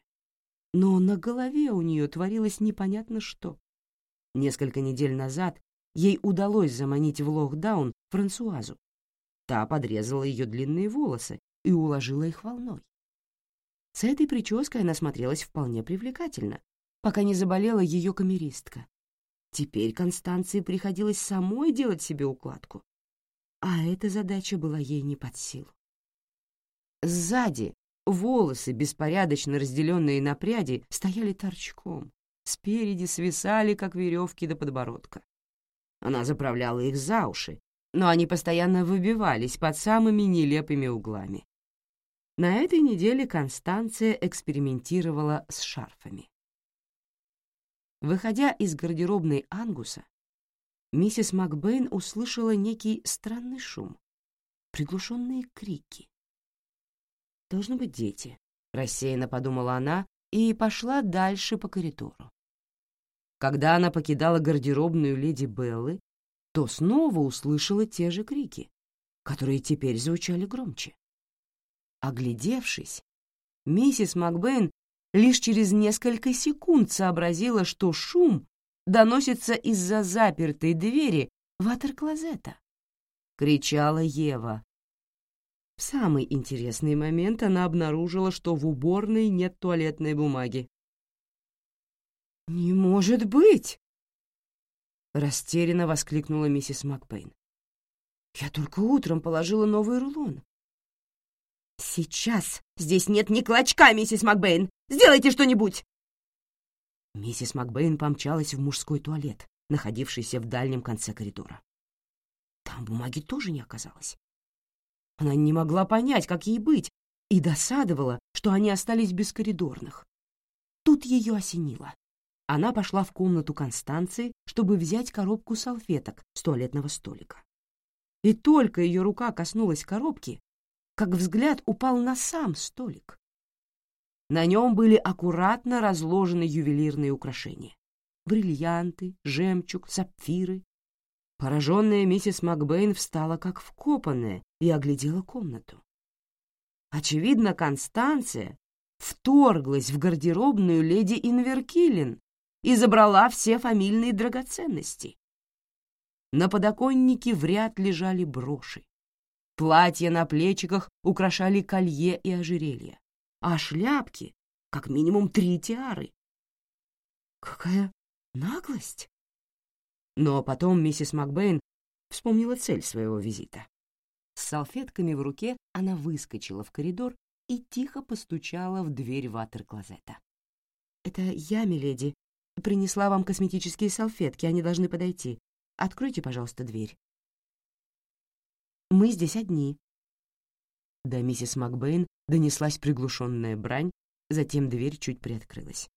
но на голове у нее творилось непонятно что. Несколько недель назад ей удалось заманить в Лохдаун Франсуазу. Та подрезала ее длинные волосы и уложила их волной. С этой прической она смотрелась вполне привлекательно, пока не заболела ее камеристка. Теперь Констанции приходилось самой делать себе укладку, а эта задача была ей не под силу. Сзади волосы, беспорядочно разделенные на пряди, стояли торчком, спереди свисали, как веревки до подбородка. Она заправляла их за уши, но они постоянно выбивались под самыми нелепыми углами. На этой неделе Констанция экспериментировала с шарфами. Выходя из гардеробной Ангуса, миссис Макбейн услышала некий странный шум, приглушенные крики. «Должны быть дети», — рассеянно подумала она и пошла дальше по коридору. Когда она покидала гардеробную леди Беллы, то снова услышала те же крики, которые теперь звучали громче. Оглядевшись, миссис Макбейн лишь через несколько секунд сообразила, что шум доносится из-за запертой двери ватер-клозета. Кричала Ева. В самый интересный момент она обнаружила, что в уборной нет туалетной бумаги. «Не может быть!» Растерянно воскликнула миссис Макбейн. «Я только утром положила новый рулон. «Сейчас здесь нет ни клочка, миссис Макбейн! Сделайте что-нибудь!» Миссис Макбейн помчалась в мужской туалет, находившийся в дальнем конце коридора. Там бумаги тоже не оказалось. Она не могла понять, как ей быть, и досадовала, что они остались без коридорных. Тут ее осенило. Она пошла в комнату Констанции, чтобы взять коробку салфеток с туалетного столика. И только ее рука коснулась коробки, как взгляд упал на сам столик. На нем были аккуратно разложены ювелирные украшения. Бриллианты, жемчуг, сапфиры. Пораженная миссис Макбейн встала как вкопанная и оглядела комнату. Очевидно, Констанция вторглась в гардеробную леди Инверкилин и забрала все фамильные драгоценности. На подоконнике в ряд лежали броши. Платья на плечиках украшали колье и ожерелья, а шляпки — как минимум три тиары. Какая наглость! Но потом миссис Макбейн вспомнила цель своего визита. С салфетками в руке она выскочила в коридор и тихо постучала в дверь ватер-клозета. «Это я, миледи. Принесла вам косметические салфетки, они должны подойти. Откройте, пожалуйста, дверь». Мы здесь одни». До миссис Макбейн донеслась приглушенная брань, затем дверь чуть приоткрылась.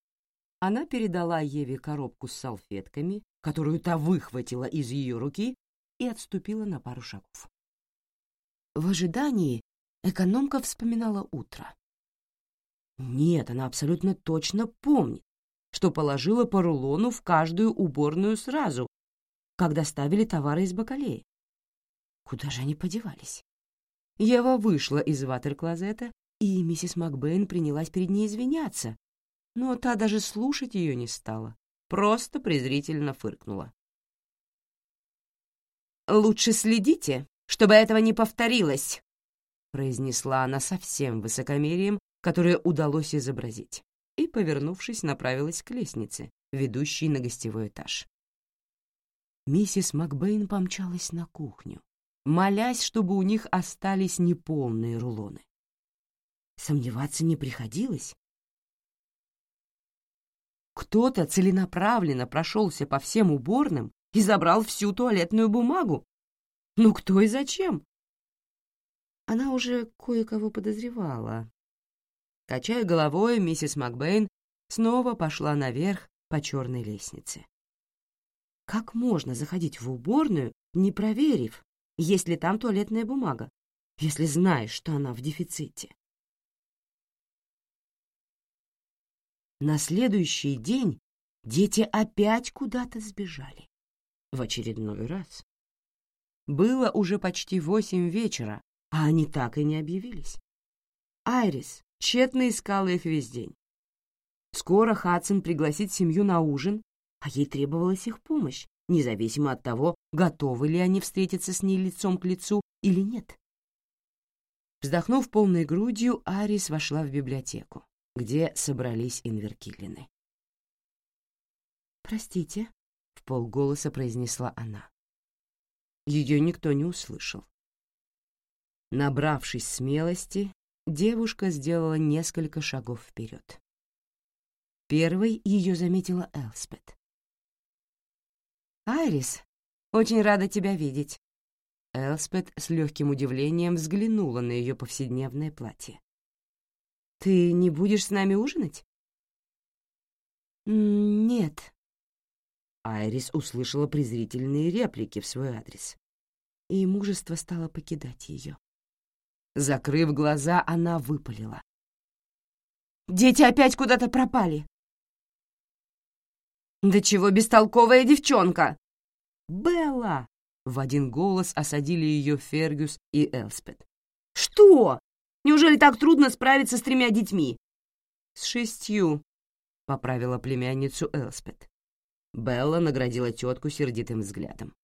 Она передала Еве коробку с салфетками, которую та выхватила из ее руки, и отступила на пару шагов. В ожидании экономка вспоминала утро. Нет, она абсолютно точно помнит, что положила по рулону в каждую уборную сразу, когда ставили товары из бакалеи. Куда же они подевались? Ева вышла из ватер-клозета, и миссис Макбейн принялась перед ней извиняться, но та даже слушать ее не стала, просто презрительно фыркнула. «Лучше следите, чтобы этого не повторилось», произнесла она со всем высокомерием, которое удалось изобразить, и, повернувшись, направилась к лестнице, ведущей на гостевой этаж. Миссис Макбейн помчалась на кухню, молясь, чтобы у них остались неполные рулоны. Сомневаться не приходилось. Кто-то целенаправленно прошелся по всем уборным и забрал всю туалетную бумагу. Ну кто и зачем? Она уже кое-кого подозревала. Качая головой, миссис Макбейн снова пошла наверх по черной лестнице. Как можно заходить в уборную, не проверив, есть ли там туалетная бумага, если знаешь, что она в дефиците. На следующий день дети опять куда-то сбежали. В очередной раз. Было уже почти восемь вечера, а они так и не объявились. Айрис тщетно искала их весь день. Скоро Хадсон пригласит семью на ужин, а ей требовалась их помощь независимо от того, готовы ли они встретиться с ней лицом к лицу или нет. Вздохнув полной грудью, Арис вошла в библиотеку, где собрались инверкиллины. «Простите», — в — полголоса произнесла она. Ее никто не услышал. Набравшись смелости, девушка сделала несколько шагов вперед. Первой ее заметила Элспет. «Айрис, очень рада тебя видеть». Элспет с легким удивлением взглянула на ее повседневное платье. «Ты не будешь с нами ужинать?» «Нет». Айрис услышала презрительные реплики в свой адрес, и мужество стало покидать ее. Закрыв глаза, она выпалила. «Дети опять куда-то пропали!» «Да чего бестолковая девчонка!» «Белла!» — в один голос осадили ее Фергюс и Элспет. «Что? Неужели так трудно справиться с тремя детьми?» «С шестью», — поправила племянницу Элспет. Белла наградила тетку сердитым взглядом.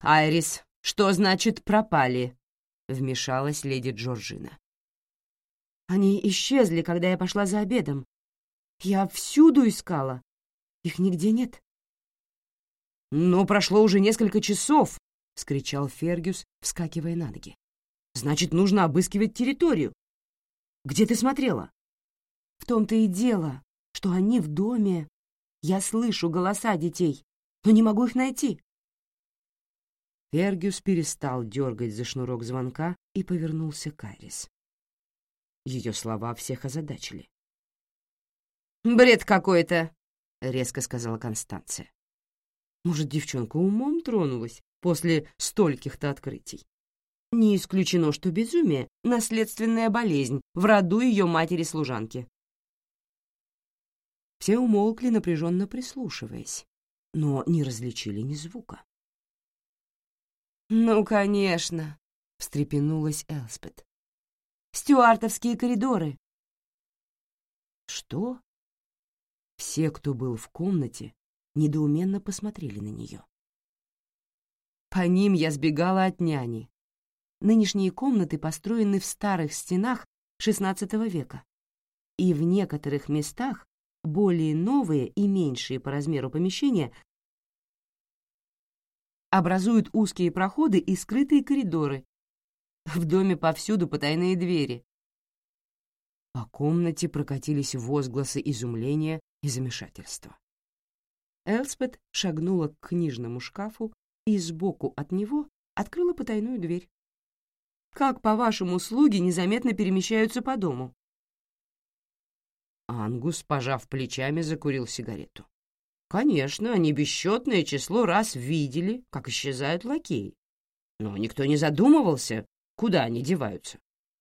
«Айрис, что значит пропали?» — вмешалась леди Джорджина. «Они исчезли, когда я пошла за обедом. Я всюду искала. Их нигде нет. «Но прошло уже несколько часов!» — скричал Фергюс, вскакивая на ноги. «Значит, нужно обыскивать территорию. Где ты смотрела?» «В том-то и дело, что они в доме. Я слышу голоса детей, но не могу их найти». Фергюс перестал дергать за шнурок звонка и повернулся к Айрис. Ее слова всех озадачили. «Бред какой-то!» — резко сказала Констанция. Может, девчонка умом тронулась после стольких-то открытий? Не исключено, что безумие — наследственная болезнь в роду ее матери-служанки. Все умолкли, напряженно прислушиваясь, но не различили ни звука. «Ну, конечно», — встрепенулась Элспет. «Стюартовские коридоры». «Что?» Все, кто был в комнате, недоуменно посмотрели на нее. По ним я сбегала от няни. Нынешние комнаты построены в старых стенах XVI века, и в некоторых местах более новые и меньшие по размеру помещения образуют узкие проходы и скрытые коридоры. В доме повсюду потайные двери. По комнате прокатились возгласы изумления и замешательства. Элспет шагнула к книжному шкафу и сбоку от него открыла потайную дверь. «Как, по-вашему, слуги незаметно перемещаются по дому?» Ангус, пожав плечами, закурил сигарету. «Конечно, они бесчетное число раз видели, как исчезают лакеи. Но никто не задумывался, куда они деваются.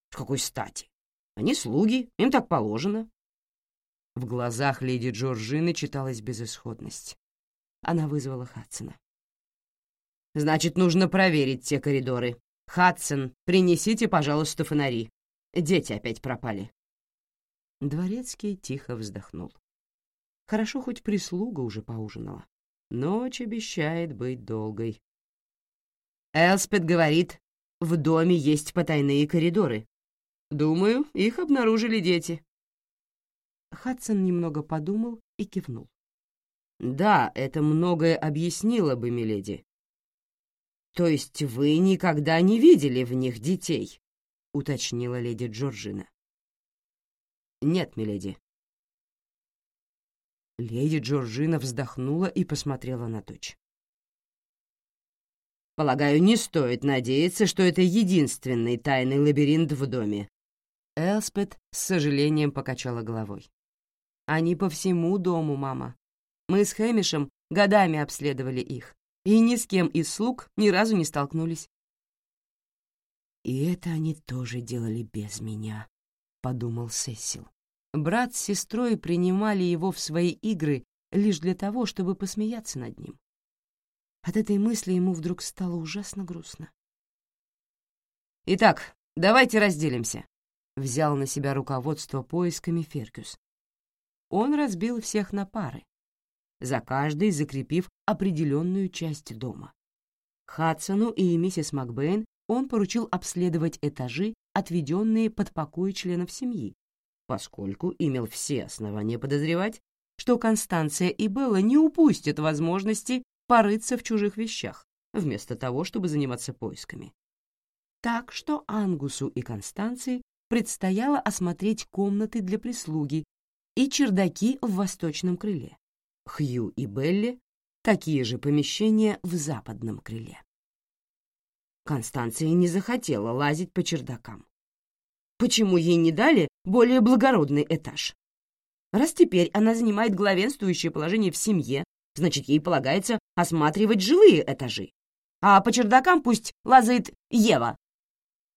С какой стати? Они слуги, им так положено. В глазах леди Джорджины читалась безысходность. Она вызвала Хадсона. «Значит, нужно проверить те коридоры. Хадсон, принесите, пожалуйста, фонари. Дети опять пропали». Дворецкий тихо вздохнул. Хорошо, хоть прислуга уже поужинала. Ночь обещает быть долгой. Элспет говорит, в доме есть потайные коридоры. Думаю, их обнаружили дети. Хадсон немного подумал и кивнул. «Да, это многое объяснило бы, миледи». «То есть вы никогда не видели в них детей?» — уточнила леди Джорджина. «Нет, миледи». Леди Джорджина вздохнула и посмотрела на дочь. «Полагаю, не стоит надеяться, что это единственный тайный лабиринт в доме». Элспет с сожалением покачала головой. Они по всему дому, мама. Мы с Хэмишем годами обследовали их, и ни с кем из слуг ни разу не столкнулись. «И это они тоже делали без меня», — подумал Сесил. Брат с сестрой принимали его в свои игры лишь для того, чтобы посмеяться над ним. От этой мысли ему вдруг стало ужасно грустно. «Итак, давайте разделимся», — взял на себя руководство поисками Фергюс, он разбил всех на пары, за каждой закрепив определенную часть дома. Хадсону и миссис Макбейн он поручил обследовать этажи, отведенные под покой членов семьи, поскольку имел все основания подозревать, что Констанция и Белла не упустят возможности порыться в чужих вещах, вместо того, чтобы заниматься поисками. Так что Ангусу и Констанции предстояло осмотреть комнаты для прислуги и чердаки в восточном крыле. Хью и Белли — такие же помещения в западном крыле. Констанция не захотела лазить по чердакам. Почему ей не дали более благородный этаж? Раз теперь она занимает главенствующее положение в семье, значит, ей полагается осматривать жилые этажи. А по чердакам пусть лазает Ева.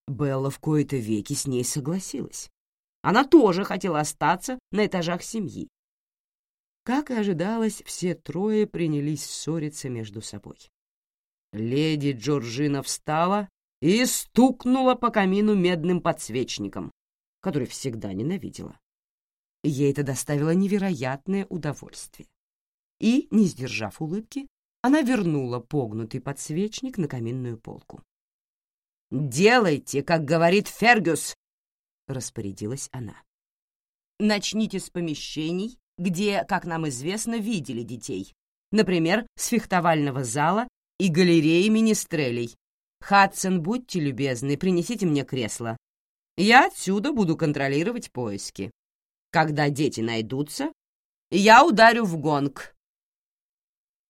Белла в кои-то веки с ней согласилась. Она тоже хотела остаться на этажах семьи. Как и ожидалось, все трое принялись ссориться между собой. Леди Джорджина встала и стукнула по камину медным подсвечником, который всегда ненавидела. Ей это доставило невероятное удовольствие. И, не сдержав улыбки, она вернула погнутый подсвечник на каминную полку. «Делайте, как говорит Фергюс!» — распорядилась она. «Начните с помещений, где, как нам известно, видели детей. Например, с фехтовального зала и галереи министрелей. Хадсон, будьте любезны, принесите мне кресло. Я отсюда буду контролировать поиски. Когда дети найдутся, я ударю в гонг».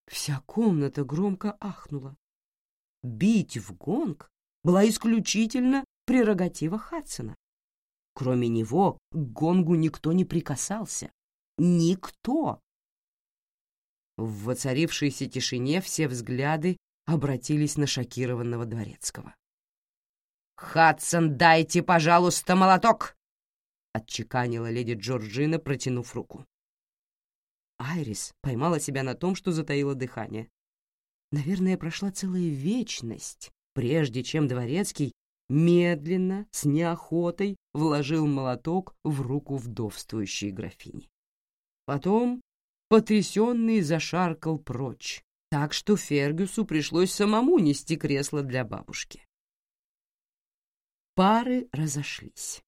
Вся комната громко ахнула. Бить в гонг была исключительно прерогатива Хадсона. Кроме него к гонгу никто не прикасался. Никто! В воцарившейся тишине все взгляды обратились на шокированного дворецкого. «Хадсон, дайте, пожалуйста, молоток!» — отчеканила леди Джорджина, протянув руку. Айрис поймала себя на том, что затаила дыхание. Наверное, прошла целая вечность, прежде чем дворецкий медленно, с неохотой вложил молоток в руку вдовствующей графини. Потом потрясенный зашаркал прочь, так что Фергюсу пришлось самому нести кресло для бабушки. Пары разошлись.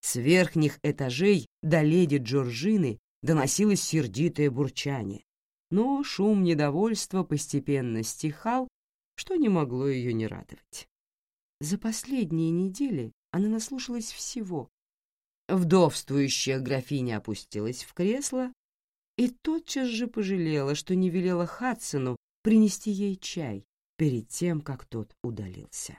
С верхних этажей до леди Джорджины доносилось сердитое бурчание, но шум недовольства постепенно стихал, что не могло ее не радовать. За последние недели она наслушалась всего. Вдовствующая графиня опустилась в кресло и тотчас же пожалела, что не велела Хадсону принести ей чай перед тем, как тот удалился.